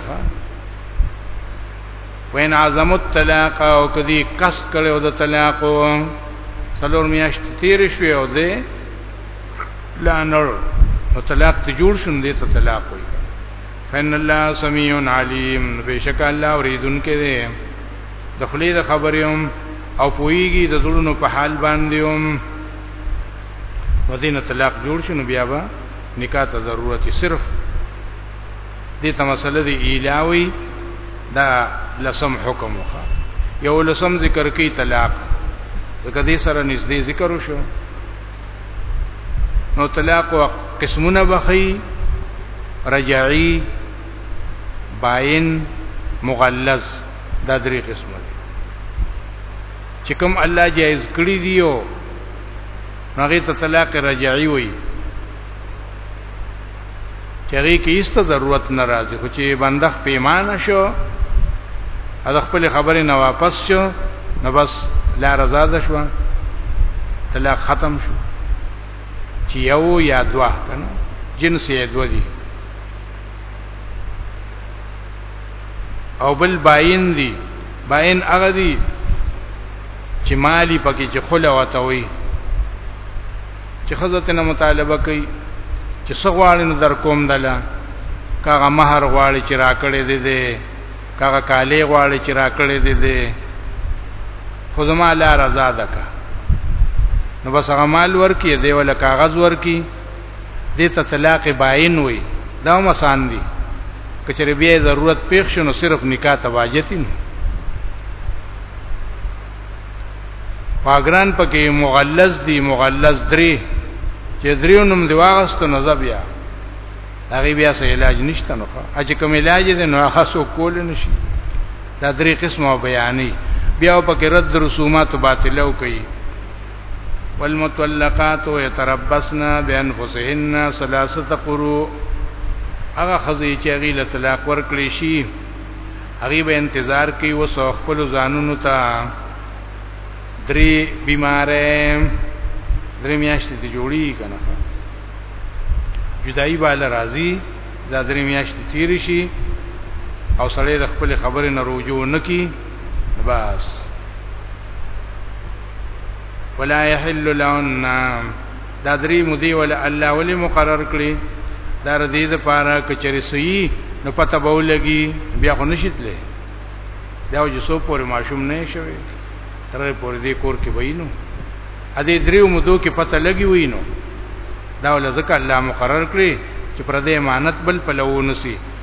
وین اعظم الطلاق او کدی کس کړي او د طلاق سلور میاشت تیر شوی او دی لا نور نو طلاق ته جوړ شون دی ته طلاق وي فین الله سمیع علیم بشک الله اوریدونکو دی د خلی د خبرې هم او پویږي د زړونو په حال باندې هم مدینه طلاق جوړ شنو بیا به نکاح ته ضرورت صرف دې ته مسله دی الهوی دا لسم حکم وخا یو لسم ذکر کوي طلاق دغه دې سره نږدې ذکر وشو نو طلاق او قسمونه بخي رجعي باین مغلظ دا درې قسمه دي چې کوم الله جایز کړی دی او هغه ته طلاق رجعي وایي چې هغه کې هیڅ ضرورت نه راځي خو چې بندخ پیمانه شو از خپل خبرې نه واپس شو نو بس لا رضا ده شو طلاق ختم شو چې یو یا دوا کنه جنس یې دوه دي او بل باین دی باین هغه دی چې مالی پکې چې خله وته وي چې خزته نه مطالبه کوي چې سغواړي نو در کوم دلا کاغه مہر غواړي چې راکړې دي دي کاغه کالی غواړي چې راکړې دي دي خو زما لا رضا ده کا نو بس هغه مال ورکی دی ولا کاغذ ورکی دې ته طلاق باین وي دا هم آسان دي کچره بیا ضرورت پیښ شنو صرف نکاح تواجتین پاګران پکې مغلظ دي مغلظ درې چې دریو نوم دی واغست نو زبیا هغه بیا سه علاج نشته نو اچ کوم علاج دې نو هغه سو کول نشي دا درې قسمه بیانې بیا په کې رد رسومات باطلو کوي والمطلقات يتربصن بانفسهن ثلاثه قرو هغه خزي چې هغه له طلاق ورکړي شي هغه به انتظار کوي وسو خپل ځانونو ته درې بیمارې درې میاشتې ته جوړي کنه جدائی بالا راضی دا درې میاشتې تیر شي او سړی د خپل خبرې نه رجوع نکي بس ولا يحل لهن دا درې مودي ول الله ولي مقرر کړی دا رضی د پاره کچری سوی نو پته به ولګي بیا خو نشیتلې دا چې سو پورې ماشوم نه شوی ترې پورې دې کور کې وینو ا دې دریو مودو کې پته لګي وینو دا ول ځکه الله مقرر کړی چې پر دې امانت بل پلوونسی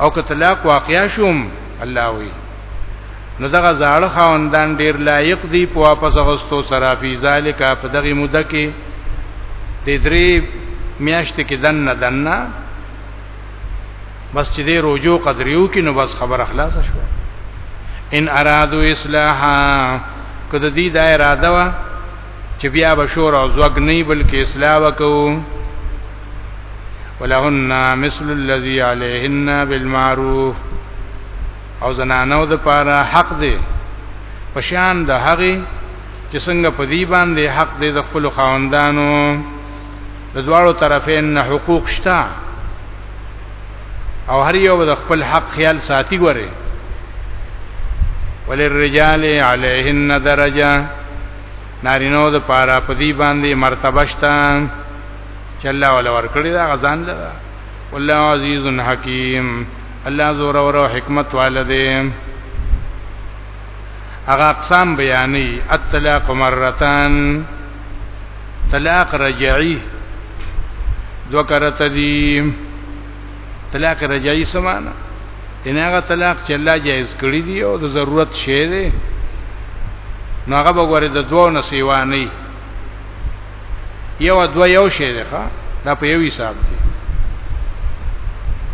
او که طلاق واقعیا شوم الله وی نو دغه زاړه خاوندان ډیر لایق دي په واپس غستو سره فی ذالک په دغه مده کې د درې میاشت کې دنه دنه بس چې دې روجو قدریو کې نو بس خبر اخلاص شو ان ارادو اصلاحا کده دې دا اراده وا چې بیا به شور او زوګ نه بلکې اصلاح وکړو ولهن مثل الذي عليهن بالمعروف او زنانو د پاره حق دی پشان د هغه چې څنګه په دې باندې حق دی د خپل خاوندانو د دواړو طرفین نه حقوق شته او هر یو د خپل حق خیال ساتي ګوره وللرجال علیهن درجه نارینو د پاره په دې باندې مرتبه شته چې الله ولا ورکړي دا غزان ده والله عزیز حکیم الله زور اور حکمت والده هغه اقسام بیانې الطلاق مرتان طلاق رجعی دو کرت دیم طلاق رجعي سمانه ان هغه طلاق چې الله جایز کړی دی او د ضرورت شی دی نو هغه به غوړي د دوه نسیوا نه یو دو یو شی دی ښا دا په یو حساب دی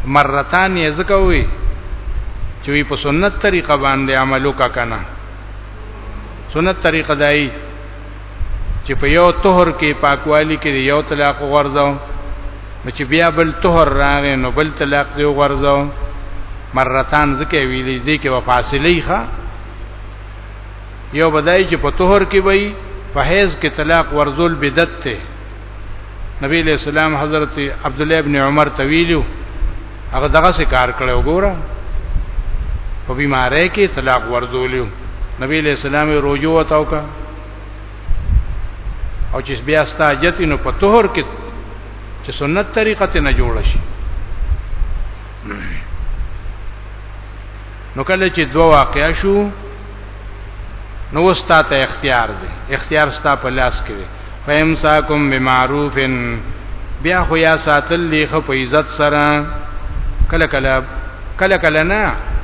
مرتان یې ځکه وي چې وی په سنت طریقه باندې عملو کا کنه سنت طریقه دای چې په یو طهر کې پاکوالی کې یو طلاق غورځاو نو چې بیا بل طهر راغی نو بل طلاق دی غورځاو مرتان ځکه ویلې دي کې وفاصله ښه یو بدای چې په طهر کې وای په حیز کې طلاق ورزول بدعت ته نبی علیہ السلام حضرت عبد الله ابن عمر طویلو هغه دغه څه کار کړو وګوره په بیمارۍ کې طلاق ورزولیو نبی علیہ السلام روجو وتاو کا او چې بیا استاجت نو په طهر کې چې سنت طریقه ته نه جوړ شي نو کله چې دوه واقع شو نو وستا ته اختیار دی اختیار ستا په لاس کې دی فیمساکم بمعروف بیا خو یا ساتل دی خو په عزت سره کله کله کله کله نه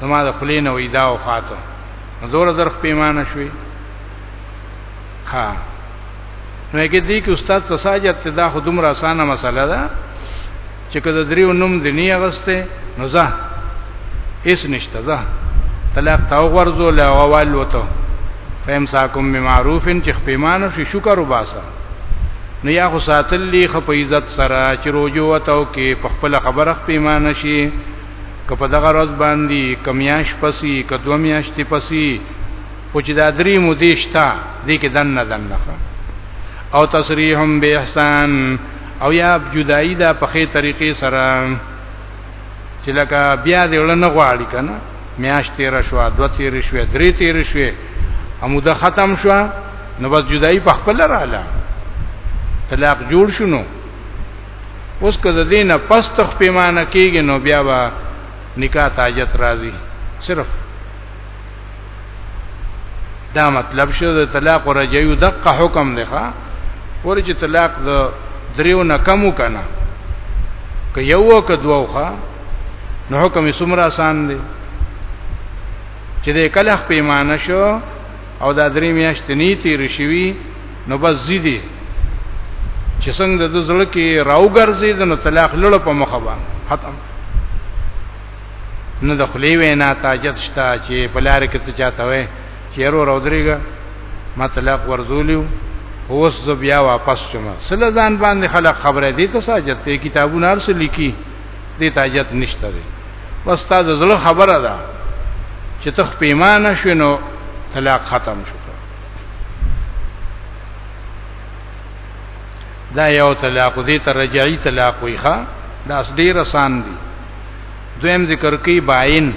زما د خلی نه وې دا وفات نو دور ظرف پیمانه شوي ها نو کې دې کې استاد تساجت ته دا خودمره اسانه مسله ده چې کله دریو نوم دې نه اغسته نو ځه هیڅ نشته ځه طلاق تاو غرزو لا ووال وته فهم ساکم بمعروفن چې پیمانه شي شکر وباسه نو یا خو ساتل لی خپې عزت سره چې روجو وتاو کې په خپل خبره پیمانه شي که په دغه ورځ باندې کمیاش پسی که دو میاشتې پسی خو چې دا درې مودې شته دې کې دن نه دن نه او تصریحهم به احسان او یا جدائی دا په خې طریقې سره چې لکه بیا دې ولنه غواړي کنه میاش تیر شو دو تیر شو درې تیر شو عموده ختم شو نو بس جدائی په خپل رااله طلاق جوړ شونو اوس که د دینه پس تخ پیمانه کیږي نو بیا به نکاح تاجت راځي صرف دا مطلب شو د طلاق رجعي دقه حکم دی ښا ورچ طلاق د دریو نه کمو کنه که یو که دوه ښا نو حکم سمرا آسان دی چې د کلخ پیمانه شو او دا درې میاشتې نه تیر شوی نو بس زیدي چې څنګه د زړه کې راوګرځي د نو طلاق لړ په مخه باندې ختم نه د خلی وینا تاجت شتا چې په لار کې ته چاته وې چیرو رودريګا ما طلاق ورزولیو اوس زه بیا واپس شوم سله ځان باندې خلک خبره دي ته ساجت کتابونه ارسل لیکي دې تاجت نشته دی بس تا د زړه خبره ده چې ته پیمانه شونو طلاق ختم شو دا یو طلاق دې ته رجعي طلاق وي ښا دا ډیر آسان دي دویم ذکر کوي باین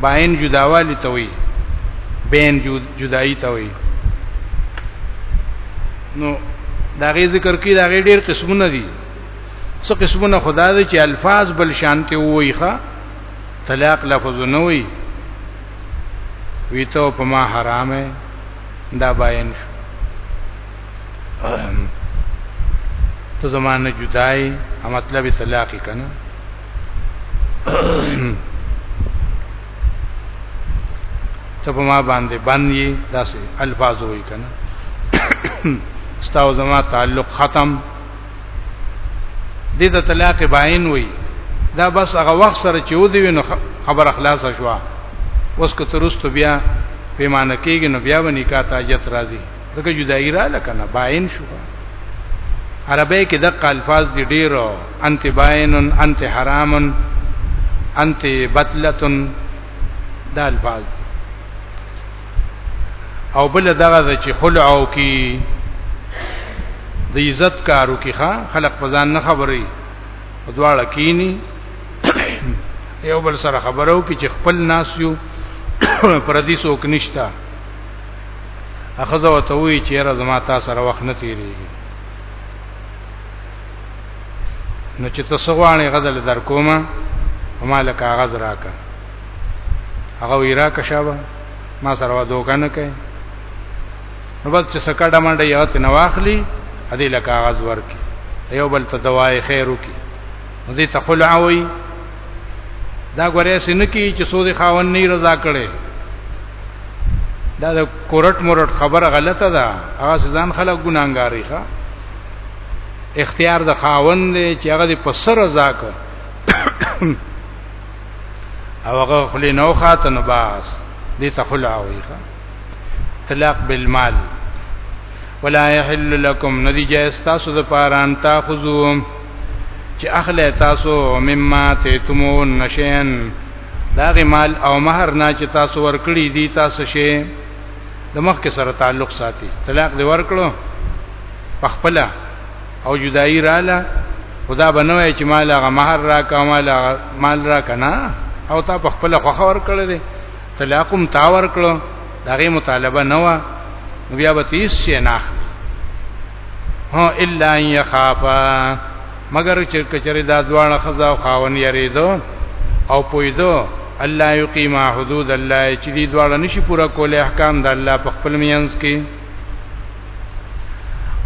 باین جداوالی ته وي بین جدائی ته وي نو دا غي ذکر کوي دا غي ډیر قسمونه دي څه قسمونه خدا دې چې الفاظ بل شانته وایي ښا طلاق لفظ نه وایي وی ته په ما حرامه دا باین شو ته زمانه جدای ا مطلب طلاق کنه ته په ما باندې باندې داسې الفاظ وای کنه ستاو زما تعلق ختم دې ته طلاق باین وای دا بس هغه وخت سره چې ودی وینو خبر اخلاص شوا اوس که ترست بیا پیمانه کېږي نو بیا ونی کا تاجت راځي دغه جدای را لکنه باین شو عربی کې دغه الفاظ دي ډیرو انت باینن انت حرامن انت بتلتن دا الفاظ او بل دغه چې خلع او کی د عزت کارو کې ښا خلق پزان نه خبري په دواړه کینی یو بل سره خبرو کې چې خپل ناس یو پردي څوک نشتا اخذ او ته وی چې را زما تا سره وخت نه تیریږي نو چې تاسو غواړئ غدل در کومه ومالک کاغذ راکړه هغه ویرا کښابه ما سره وا دوکا نه کوي نو بس چې سکړه منډه یو ته نواخلی ادي له کاغذ ورکی یو بل ته دوايي خیرو کی نو دې تخلع وي دا غره سن کی چې سود خاون نه رضا کړي دا د کورټ مورټ خبره غلطه ده هغه ځان خلک ګناګاری ښا اختیار د خاون دی چې هغه په سر رضا کړي او هغه خلی نو خاته نو باس دې ته خلا وي طلاق بالمال ولا يحل لكم ندی جائز تاسو د پاره ان تاخذو چې اخله تاسو مما تیتمون نشین داغه مال او مہر نه چې تاسو ورکړي دي تاسو شي د مخ کې سره تعلق ساتي طلاق دی ورکړو پخپله او جدائی رااله خدا بنوي چې مال هغه مہر را کا مال مال را کنا او تا په خپل خوخه ور کړل دي طلاقم تا ور کړو دغه مطالبه نه و بیا به تیس شي نه هو الا ان يخافا مگر چې کچره دا دواړه خزا او خاون یریدو او پویدو الله یقیما حدود الله چې دې دواړه نشي پورا کولای احکام د الله په خپل مینس کې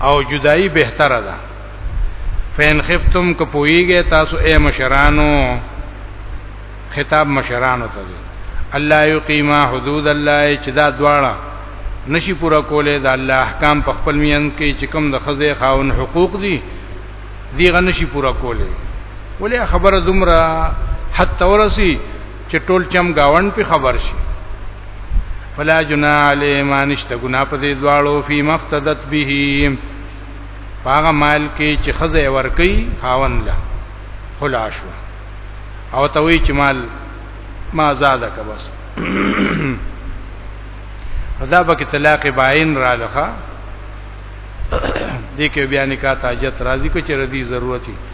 او جدائی بهتره ده فین خفتم که پویږئ تاسو اے مشرانو خطاب مشرانو ته دی الله یقیما حدود الله چې دا دواړه نشي پورا کولې دا الله احکام په خپل میند کې چې کوم د خزه خاون حقوق دي دی غن شي پورا کولې ولې خبره دومره حتی ورسی چې ټول چم گاون په خبر شي فلا جنا علی ما نشته ګنا په دې دواړو فی مفتدت به پاغه مال کې چې خزه ور کوي خاون لا خلا شو او ته وی چې مال ما زاده کا بس دا به کې طلاق باین را لخه دې کې بیا نکاح تاجت راضی کو چې ردی ضرورتي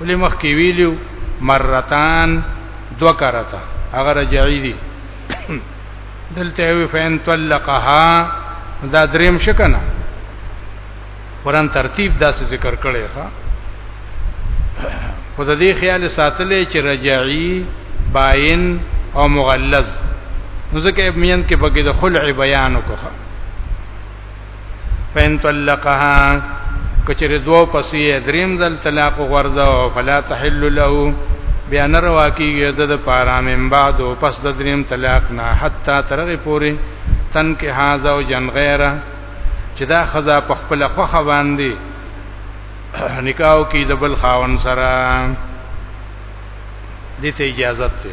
ولې مخ کې ویلو مرتان دو کرتا هغه رجعی دي دلته وی فین طلقها دا دریم شکنه قران ترتیب داسې ذکر کړي ښا خود دې خیال ساتلې چې رجعی باین او مغلظ نو ځکه مین کې بګې د خلع بیان وکړه فین طلقها کچره دو پسې دریم ځل طلاق ورځو فلا تحل له بیا نه روا کیږي د د پارا من بعد او پس د دریم طلاق نه حتا ترغه پوری تن کې هاذا او جن غیره چې دا خزا په خپل خوخه باندې نکاح کې د بل خاون سره دته اجازه ته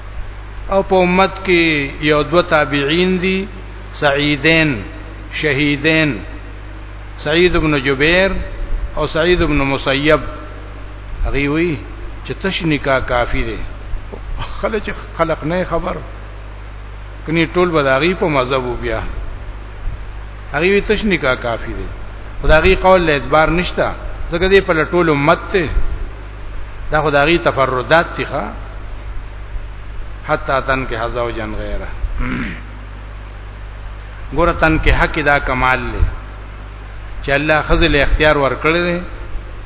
او په امت کې یو دو تابعین دي سعیدین شهیدین سعید ابن جبیر او سعید ابن مسیب هغه وی چې تش نکاح کافی دی خلک خلق نه خبر کني ټول بداغي په مذهب بیا هغه وی تش نکاح کافی دی خدای قول له اعتبار نشتا ځکه دې په ټول امت ته دا خدایي تفردات دي ښا حتا تن کې حزاو جن غیره ګور تن کې حق دا کمال لې چې الله خزل اختیار ورکړي دي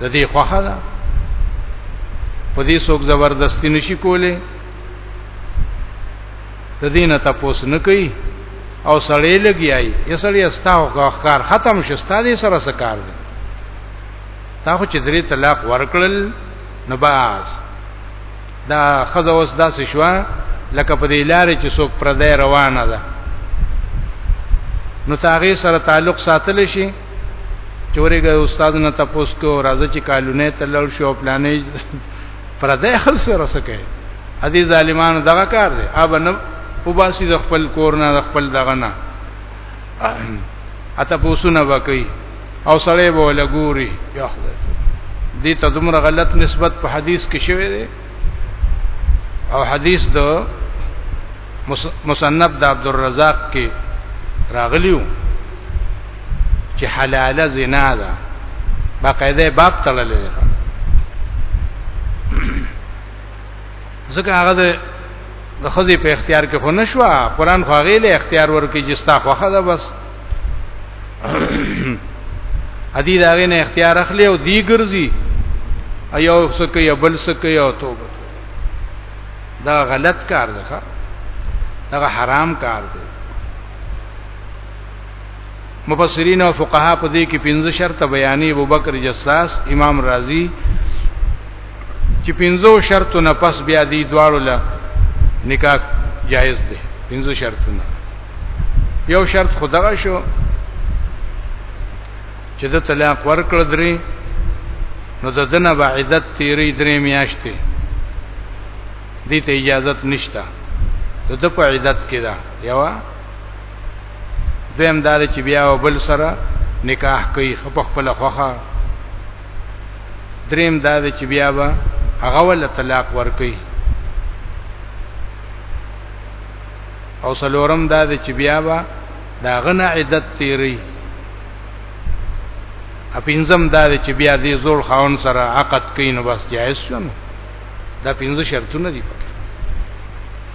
د دې خوخه ده په دې څوک زبردستی نشي کوله د دې نه تاسو نه کوي او سړی لګیای یې سړی استاو کار ختم شستا دې سره سکار دی تا خو چې درې طلاق ورکړل نو باز دا خزه اوس داسې شو لکه په دې لارې چې څوک پردې روانه ده نو تاغي سره تعلق ساتل شي چورېګه استاد نه تاسو کو راځي چې کالونه تلل شو پلانې پردې خل سره سکه ا دې ظالمانو دغه کار دی اب نه وباسي د خپل کور نه د خپل دغه نه اته پوسونه وکي او سړی به لګوري یا خدای دې ته دومره غلط نسبت په حدیث کې شوی دی او حدیث د مصنف د عبدالرزاق کې راغلیو چې حلاله زنا ده باقاعده باب تړلې ده ځکه هغه د خزي په اختیار کې خو نشوا قران خو غیله اختیار ورکې جستا خو خدا بس ادي دا غینه اختیار اخلي او دی ګرځي ایو سکه یو بل سکه یو توبه دا غلط کار ده دا حرام کار دی مفسرین او فقها په دې کې پنځه شرط بیانې ابو بکر جساس امام رازی چې پنځو شرطو نه پس بیا دي دواړو له نکاح جایز دي پنځو شرطو نه یو شرط خدغه شو چې د طلاق ورکړ درې نو د دنه بعیدت تیری درې میاشتې دې ته اجازه نشته د په عیدت کې دا یو دویم دا چې بیا بل سره نکاح کوي په خپل خوخه دریم دا چې بیا به هغه ول طلاق ور کوي او سلورم دا چې بیا به دا غنه عدت تیری اپینزم دا چې بیا دې زول خاون سره عقد کین بس جایز شونه دا پینځه شرطونه دي پکې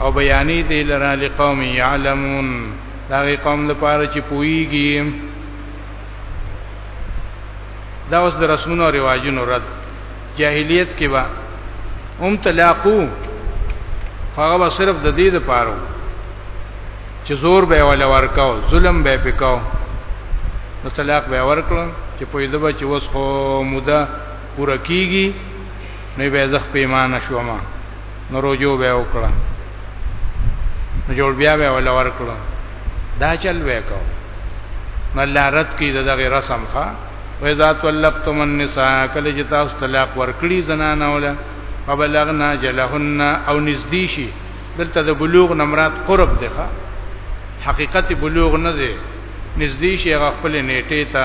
او بیانې دی لرا لقوم یعلمون دا غي قوم لپاره چې پويږي دا اوس د رسمونو او رواجونو رد جاهلیت کې با هم طلاقو هغه به صرف د دې لپاره چې زور به ولا ورکاو ظلم به پکاو نو طلاق به ورکړو چې په دې به چې اوس خو موده پوره کیږي نو به زخ په ایمان شوم نو روجو به وکړه نو جوړ بیا به ولا ورکړه دا چل وکاو نو الله رد کی دغه رسم ښا وإذا طلقتم النساء کله چې تاسو طلاق ورکړي زنانه ولا فبلغنا جلهن او نزدی شي دلته د بلوغ نمرات قرب دی ښا حقیقت بلوغ نه دی نزدی شي غ خپل نیټه ته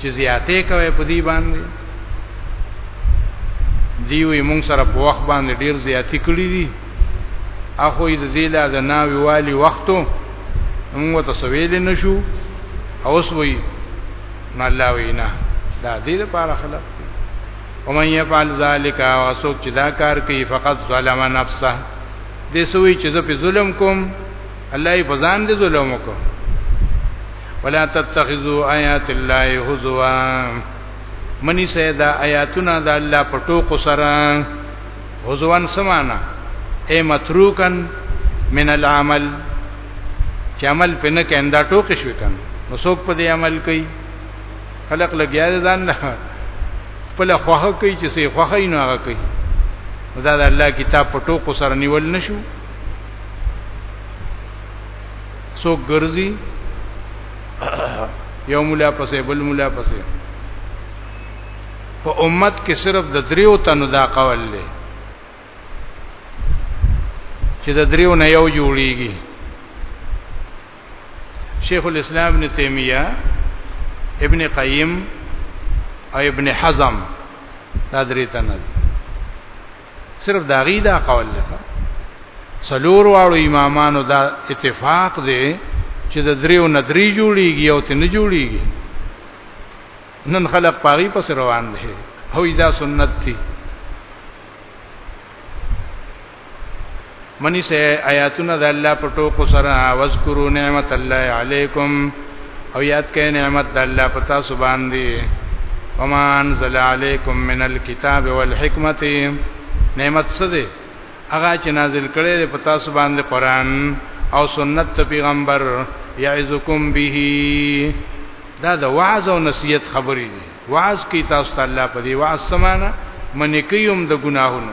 چې زیاتې کوي په دې باندې دیوې مونږ سره په وخت باندې ډیر زیاتې کړې دي اخو دې دې لا د ناوی والی وختو موږ ته سویل نشو او اوس وی نه الله وینا دا دې لپاره خلق ومن يفعل ذلك واسوک چې دا کار کوي فقط ظلم نفسه دې سوی چې زه په ظلم کوم الله یې بزان دې ظلم وکړو ولا تتخذوا آیات الله هزوا منی سیدا آیاتنا د الله په ټوکو سره هزوان سمانا اے متروکن من العمل چې عمل په نه کیندا ټوکې شو کن نو څوک په دې عمل کوي خلق لګیا دي ځان نه خپل خوخه کوي چې سي خوخه نه هغه کوي دا د الله کتاب په ټوکو سره نیول نشو څوک ګرځي یو مولا پسې بل مولا پسې په امت کې صرف د دریو تنو دا قول لري چې د دریو نه یو جوړیږي شیخ الاسلام ابن تیمیه ابن قیم او ابن حزم دا درې تنه صرف دا غي دا قول لته سلور واړو امامانو دا اتفاق دی چې د دریو ندری جوړیږي او ته نه جوړیږي نن خلق پاغي پس روان دي هو دا سنت دي منی سه آیاتونه د الله په ټوکو سره واذکروا نعمت الله علیکم او یاد کړئ نعمت د الله په تاسو باندې وما انزل علیکم من الكتاب والحکمت نعمت څه دی هغه چې نازل کړي په تاسو باندې قران او سنت پیغمبر یعزکم به دا د وعظ او نصیحت خبرې دي وعظ کی تاسو ته الله په دی وعظ سمانه منی کیوم د ګناهونو